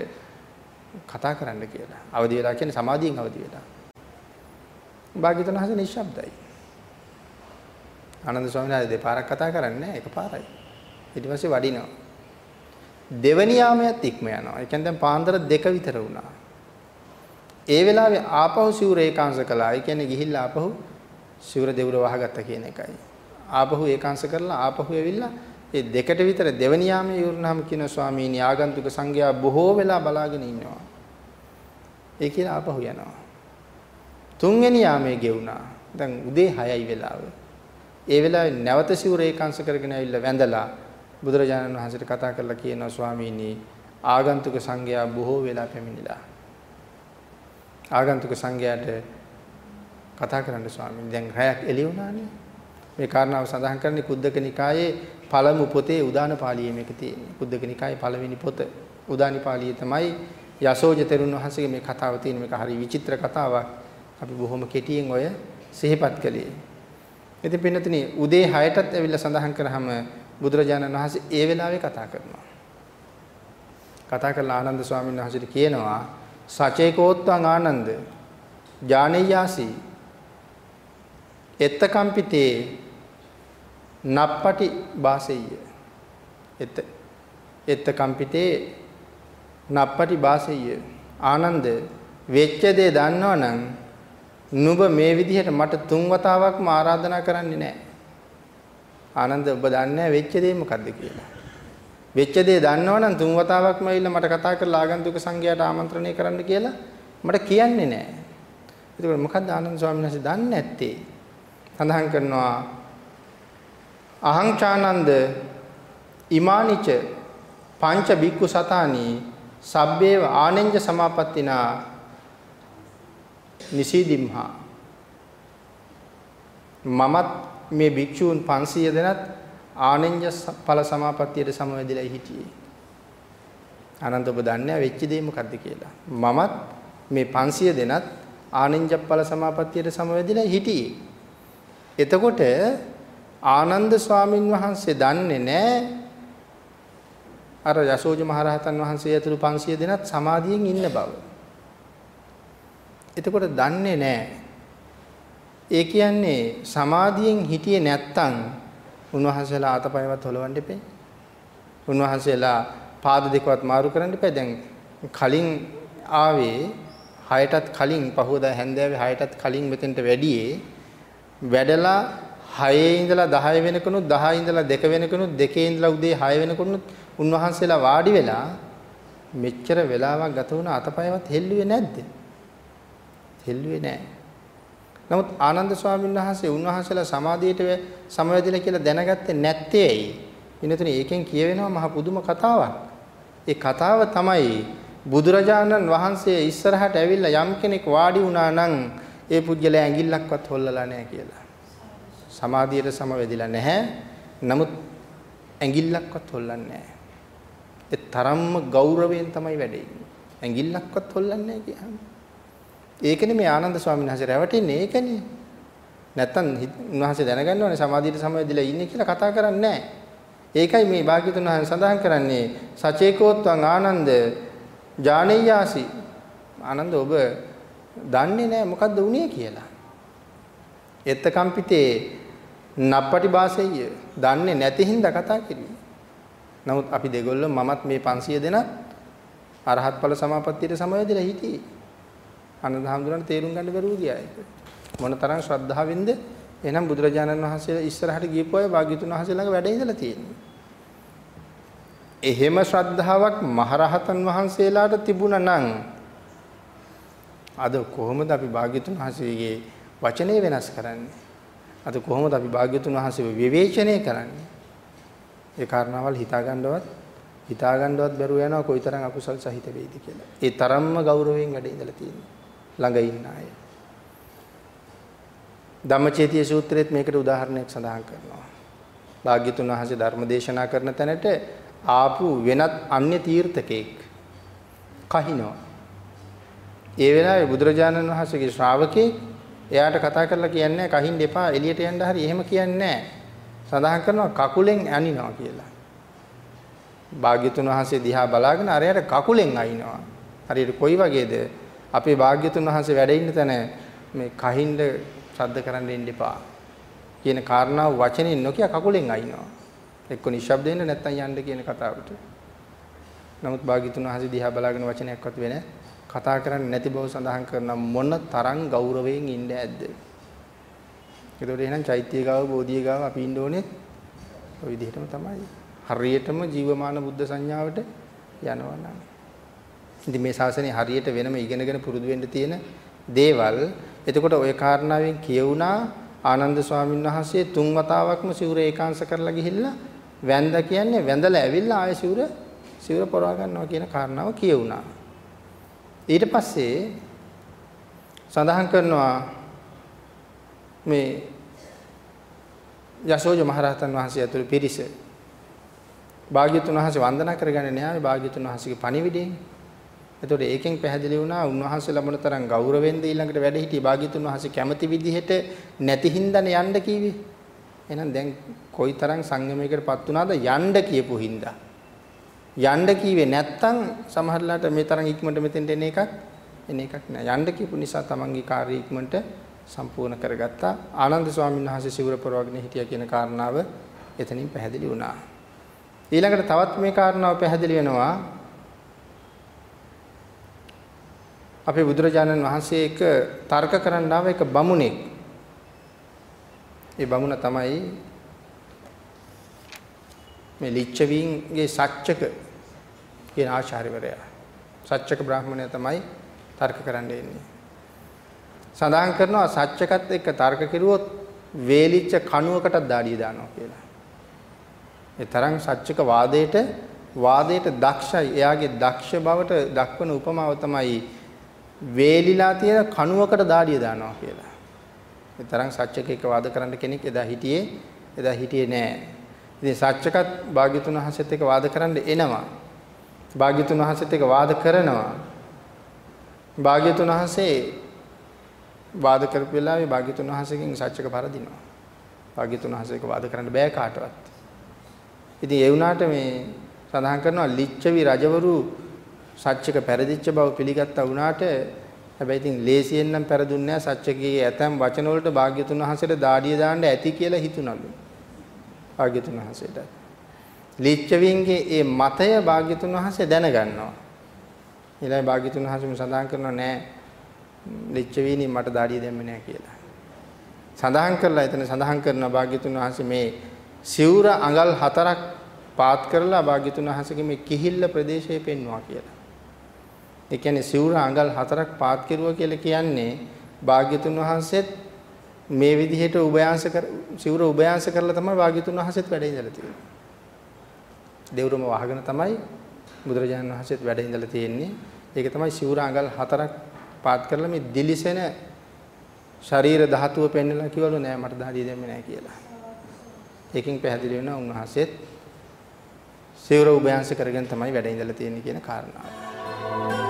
කතා කරන්න කියලා. අවදි වෙලා කියන්නේ සමාධියෙන් අවදි වෙලා. භාග්‍යතුන් වහන්සේ නිශ්ශබ්දයි. ආනන්ද ස්වාමීන් වහන්සේ දෙපාරක් කතා කරන්නේ නැහැ එකපාරයි. ඊට පස්සේ වඩිනවා. දෙවැනි යාමයත් ඉක්ම යනවා. ඒ කියන්නේ දැන් පාන්දර දෙක විතර වුණා. ඒ වෙලාවේ ආපහු සිවුර ඒකාංශ කළා. ඒ කියන්නේ ගිහිල්ලා ආපහු සිවුර දෙවුර වහගත්ත කියන එකයි. ආපහු ඒකාංශ කරලා ආපහු ඇවිල්ලා ඒ දෙකට විතර දෙවැනි යාමේ ඉවරනහම කියන ස්වාමීනි ආගන්තුක සංඝයා බොහෝ වෙලා බලාගෙන ඉන්නවා. ඒ කියලා ආපහු යනවා. තුන්වෙනි යාමේ ගෙවුනා. දැන් උදේ 6යි වෙලාව. ඒ වෙලාවේ නැවත සිවුර ඒකාංශ කරගෙන ඇවිල්ලා වැඳලා බුදුරජාණන් වහන්සේට කතා කරලා කියනවා ස්වාමීනි ආගන්තුක සංඝයා බොහෝ වෙලා පැමිණිලා. ආගන්තුක සංඝයාට කතා කරන්න ස්වාමීනි දැන් රැයක් එළි වුණානේ. මේ කාරණාව සඳහන් කරන්නේ කුද්දක නිකායේ පළමු පොතේ උදාන පාළියේ මේක තියෙන්නේ. කුද්දක නිකායේ පළවෙනි පොත උදානි පාළියේ තමයි යසෝජ තෙරුන් වහන්සේගේ මේ කතාව තියෙන මේක හරි විචිත්‍ර කතාවක්. අපි බොහොම කෙටියෙන් ඔය සිහිපත් කළේ. ඉතින් පින්නතුනි උදේ 6ටත් ඇවිල්ලා සඳහන් කරාම බුදුරජාණන් වහන්සේ ඒ වෙලාවේ කතා කරනවා. කතා කරලා ආනන්ද ස්වාමීන් වහන්සේට කියනවා සචේකෝත්වං ආනන්ද ඥානීයාසි එත්තකම්පිතේ නප්පටි වාසෙය්‍ය එත එත්තකම්පිතේ නප්පටි වාසෙය්‍ය ආනන්ද වෙච්ච දේ දන්නවනම් නුඹ මේ විදිහට මට තුන් වතාවක්ම ආරාධනා කරන්නේ නැහැ. ආනන්ද ඔබ දන්නේ වෙච්ච දේ මොකද්ද කියලා. වෙච්ච දේ දන්නවනම් තුන් වතාවක්ම ඇවිල්ලා මට කතා කරලා ආගන්තුක සංඝයාට ආමන්ත්‍රණය කරන්න කියලා මට කියන්නේ නැහැ. ඒකෝර මොකද්ද ආනන්ද ස්වාමීන් වහන්සේ දන්නේ නැත්තේ? සඳහන් කරනවා අහං චානන්ද ඉමානිච පංච බික්කු සතානි සබ්බේව ආනෙන්ජ සමාපත්තිනා නිසීදිම්හා මමත් මේ භික්ෂූන් 500 දෙනත් ආනෙන්ජ ඵල සමාපත්තියට සමවැදිලා හිටියේ. ආනන්ද ඔබ දන්නේ වෙච්ච දේ මොකද්ද කියලා. මමත් මේ 500 දෙනත් ආනෙන්ජ ඵල සමාපත්තියට සමවැදිලා හිටියේ. එතකොට ආනන්ද ස්වාමින් වහන්සේ දන්නේ නැහැ අර යසෝජ මහරහතන් වහන්සේ ඇතුළු 500 දෙනත් සමාධියෙන් ඉන්න බව. එතකොට දන්නේ නැහැ. ඒ කියන්නේ සමාධියෙන් හිටියේ නැත්තම් උන්වහන්සේලා අතපයවත් හොලවන්න එපේ. උන්වහන්සේලා පාද දෙකවත් මාරු කරන්න එපා. දැන් කලින් ආවේ 6ටත් කලින් පහවදා හැන්දෑවේ 6ටත් කලින් මෙතෙන්ට වැඩියේ වැඩලා 6 ඉඳලා 10 වෙනකනුත් 10 ඉඳලා 2 වෙනකනුත් 2 ඉඳලා උදේ 6 වෙනකනුත් උන්වහන්සේලා වාඩි වෙලා මෙච්චර වෙලාවක් ගත වුණ අතපයවත් හෙල්ලුවේ නැද්ද? හෙල්ලුවේ නැහැ. නමුත් ආනන්ද ස්වාමීන් වහන්සේ උන්වහන්සේලා සමාධියට සමවැදිලා කියලා දැනගත්තේ නැත්තේ ඇයි? ඉන්නතුනේ ඒකෙන් කියවෙනවා මහ පුදුම කතාවක්. ඒ කතාව තමයි බුදුරජාණන් වහන්සේ ඉස්සරහට ඇවිල්ලා යම් කෙනෙක් වාඩි වුණා නම් ඒ පුජ්‍යලයා ඇඟිල්ලක්වත් හොල්ලලා නැහැ කියලා. සමාධියට සමවැදිලා නැහැ. නමුත් ඇඟිල්ලක්වත් හොල්ලන්නේ නැහැ. ඒ තරම්ම ගෞරවයෙන් තමයි වැඩේ. ඇඟිල්ලක්වත් හොල්ලන්නේ නැහැ කියහම. ඒකනේ මේ ආනන්ද ස්වාමීන් වහන්සේ රැවටෙන්නේ ඒකනේ. නැත්තම් උන්වහන්සේ දැනගන්න ඕනේ සමාධියට සමවැදිලා ඉන්නේ කියලා කතා කරන්නේ නැහැ. ඒකයි මේ භාග්‍යතුන් වහන්සේ සඳහන් කරන්නේ සචේකෝත්වං ආනන්ද ජානෙයාසි ආනන්ද ඔබ දන්නේ නැහැ මොකද්ද වුනේ කියලා. එත්තකම්පිතේ නප්පටි භාෂෙය දන්නේ නැති හින්දා කතා කිරුවේ. නමුත් අපි දෙගොල්ලෝ මමත් මේ 500 දෙනා අරහත් ඵල සමාපත්තියට සමවැදිලා හිටියේ. ආනන්ද හැඳුනන තේරුම් ගන්න බැරුව ගියා ඒක. මොන තරම් ශ්‍රද්ධාවෙන්ද එහෙනම් බුදුරජාණන් වහන්සේ ඉස්සරහට ගියපු අය වාග්යතුන් වහන්සේ ළඟ වැඩ ඉඳලා තියෙන්නේ. එහෙම ශ්‍රද්ධාවක් මහරහතන් වහන්සේලාට තිබුණා නම් අද කොහොමද අපි වාග්යතුන් වහන්සේගේ වචනේ වෙනස් කරන්නේ? අද කොහොමද අපි වාග්යතුන් වහන්සේව විවේචනය කරන්නේ? ඒ කාරණාවල් හිතාගන්නවත් හිතාගන්නවත් බැරුව යනවා කොයිතරම් අකුසල් සහිත වෙයිද කියලා. ඒ තරම්ම ගෞරවයෙන් වැඩ ඉඳලා තියෙනවා. ළඟ ඉන්න අය. ධම්මචේතිය සූත්‍රයේත් මේකට උදාහරණයක් සඳහන් කරනවා. භාග්‍යතුන් වහන්සේ ධර්ම දේශනා කරන තැනට ආපු වෙනත් අන්‍ය තීර්ථකෙක් කහිනවා. ඒ වෙලාවේ බුදුරජාණන් වහන්සේගේ ශ්‍රාවකේ එයාට කතා කරලා කියන්නේ කහින්න එපා එළියට යන්න හරි එහෙම කියන්නේ සඳහන් කරනවා කකුලෙන් අනිනවා කියලා. භාග්‍යතුන් වහන්සේ දිහා බලාගෙන අරයට කකුලෙන් අයින්නවා. හරියට කොයි වගේද? අපේ භාග්‍යතුන් වහන්සේ වැඩ ඉන්න තැන මේ කහින්න ශබ්ද කරන්න ඉන්න එපා කියන කාරණාව වචනෙන් නොකිය කකුලෙන් අයින්නවා. එක්ක නිශ්ශබ්ද වෙන්න නැත්නම් යන්න කියන කතාවට. නමුත් භාග්‍යතුන් වහන්සේ දිහා බලාගෙන වචනයක්වත් වෙන කතා කරන්නේ නැති බව සඳහන් කරන මොන තරම් ගෞරවයෙන් ඉන්න ඇද්ද? ඒතකොට එහෙනම් චෛත්‍ය ගාව බෝධිය ගාව අපි ඉන්න ඕනේ ඔය විදිහටම තමයි. හරියටම ජීවමාන බුද්ධ සංඥාවට යනවනම්. ඉතින් මේ ශාසනය හරියට වෙනම ඉගෙනගෙන පුරුදු වෙන්න තියෙන දේවල් එතකොට ওই කාරණාවෙන් කියුණා ආනන්ද ස්වාමීන් වහන්සේ තුන් වතාවක්ම සිවුර ඒකාංශ කරලා ගිහිල්ලා වැඳ කියන්නේ වැඳලා ඇවිල්ලා ආයෙ සිවුර සිවුර පොරවා ගන්නවා කියන කාරණාව කියුණා. ඊට පස්සේ සඳහන් කරනවා මේ යශෝජ මහරහතන් වහන්සේ ඇතුළු පිරිස භාග්‍යතුන් වහන්සේ වන්දනා කරගන්නේ නැහැ භාග්‍යතුන් වහන්සේගේ පණිවිඩයෙන්. එතකොට ඒකෙන් පැහැදිලි වුණා උන්වහන්සේ ලබන තරම් ගෞරවෙන්ද ඊළඟට වැඩ හිටිය භාග්‍යතුන් වහන්සේ කැමති විදිහට නැති හින්දානේ යන්න කිව්වේ. එහෙනම් දැන් කොයිතරම් සංයමයකටපත් වුණාද යන්න කියපු හින්දා. යන්න කීවේ නැත්තම් සමහරලාට මේ තරම් ඉක්මනට මෙතෙන්ට එන එකක් එන එකක් නෑ. යන්න කියපු නිසා තමන්ගේ කාර්ය ඉක්මනට සම්පූර්ණ කරගත්තා. ආනන්ද ස්වාමීන් වහන්සේ සිවුර පොරවගෙන හිටියා කියන කාරණාව එතනින් පැහැදිලි වුණා. ඊළඟට තවත් මේ කාරණාව පැහැදිලි වෙනවා අපේ බුදුරජාණන් වහන්සේ එක තර්ක කරන්න ආව එක බමුණෙක්. ඒ බමුණ තමයි මේ ලිච්ඡවීන්ගේ සච්චක කියන ආචාර්යවරයා. සච්චක බ්‍රාහ්මණය තමයි තර්ක කරන්න එන්නේ. සඳහන් කරනවා සච්චකත් එක්ක තර්ක කෙරුවොත් වේලිච්ච කණුවකටත් දාඩිය දානවා කියලා. ඒ තරම් සච්චක වාදයට වාදයට දක්ෂයි. එයාගේ දක්ෂ බවට දක්වන උපමාව තමයි වේලිලා තියෙන කණුවකට දාඩිය දානවා කියලා. ඒ තරම් සත්‍යක එක වාද කරන්න කෙනෙක් එදා හිටියේ එදා හිටියේ නෑ. ඉතින් සත්‍යකත් භාග්‍යතුන් වහන්සේත් එක්ක වාද කරන්න එනවා. භාග්‍යතුන් වහන්සේත් එක්ක වාද කරනවා. භාග්‍යතුන් වහන්සේ වාද කරපු වෙලාවේ භාග්‍යතුන් වහන්සේගෙන් සත්‍යක පරදිනවා. භාග්‍යතුන් වහන්සේක වාද කරන්න බෑ කාටවත්. ඉතින් ඒ වුණාට මේ සඳහන් කරනවා ලිච්ඡවි රජවරු සත්‍යක පෙරදිච්ච බව පිළිගත්තා වුණාට හැබැයි ඉතින් ලේසියෙන් නම් පෙරදුන්නේ නැහැ සත්‍යකයේ ඇතම් වචන වලට භාග්‍යතුන් වහන්සේට දාඩිය දාන්න ඇති කියලා හිතුණලු. භාග්‍යතුන් වහන්සේට. ලිච්ඡවින්ගේ ඒ මතය භාග්‍යතුන් වහන්සේ දැනගන්නවා. ඊළඟ භාග්‍යතුන් වහන්සේම සඳහන් කරනවා නෑ ලිච්ඡවීනි මට දාඩිය දෙන්නේ නෑ කියලා. සඳහන් කරලා එතන සඳහන් කරන භාග්‍යතුන් වහන්සේ මේ සිවුර අඟල් හතරක් පාත් කරලා භාග්‍යතුන් වහන්සේගේ මේ කිහිල්ල ප්‍රදේශය පෙන්වුවා කියලා. ඒ කියන්නේ සිවුර අඟල් හතරක් පාත් කෙරුවා කියලා කියන්නේ භාග්‍යතුන් වහන්සේත් මේ විදිහට උභයාංශ කර සිවුර උභයාංශ කරලා තමයි භාග්‍යතුන් වහන්සේත් වැඩ ඉඳලා තියෙන්නේ. දෙවුරම වහගෙන තමයි බුදුරජාණන් වහන්සේත් වැඩ ඉඳලා තියෙන්නේ. ඒක තමයි සිවුර අඟල් හතරක් පාත් කරලා මේ දිලිසෙන ශරීර ධාතුව පෙන්නලා කිවලු නෑ මට දහඩිය දෙන්නේ නෑ කියලා. ඒකෙන් පැහැදිලි වෙනවා උන්වහන්සේත් සිවුර උභයාංශ කරගෙන තමයි වැඩ ඉඳලා තියෙන්නේ කියන කාරණාව.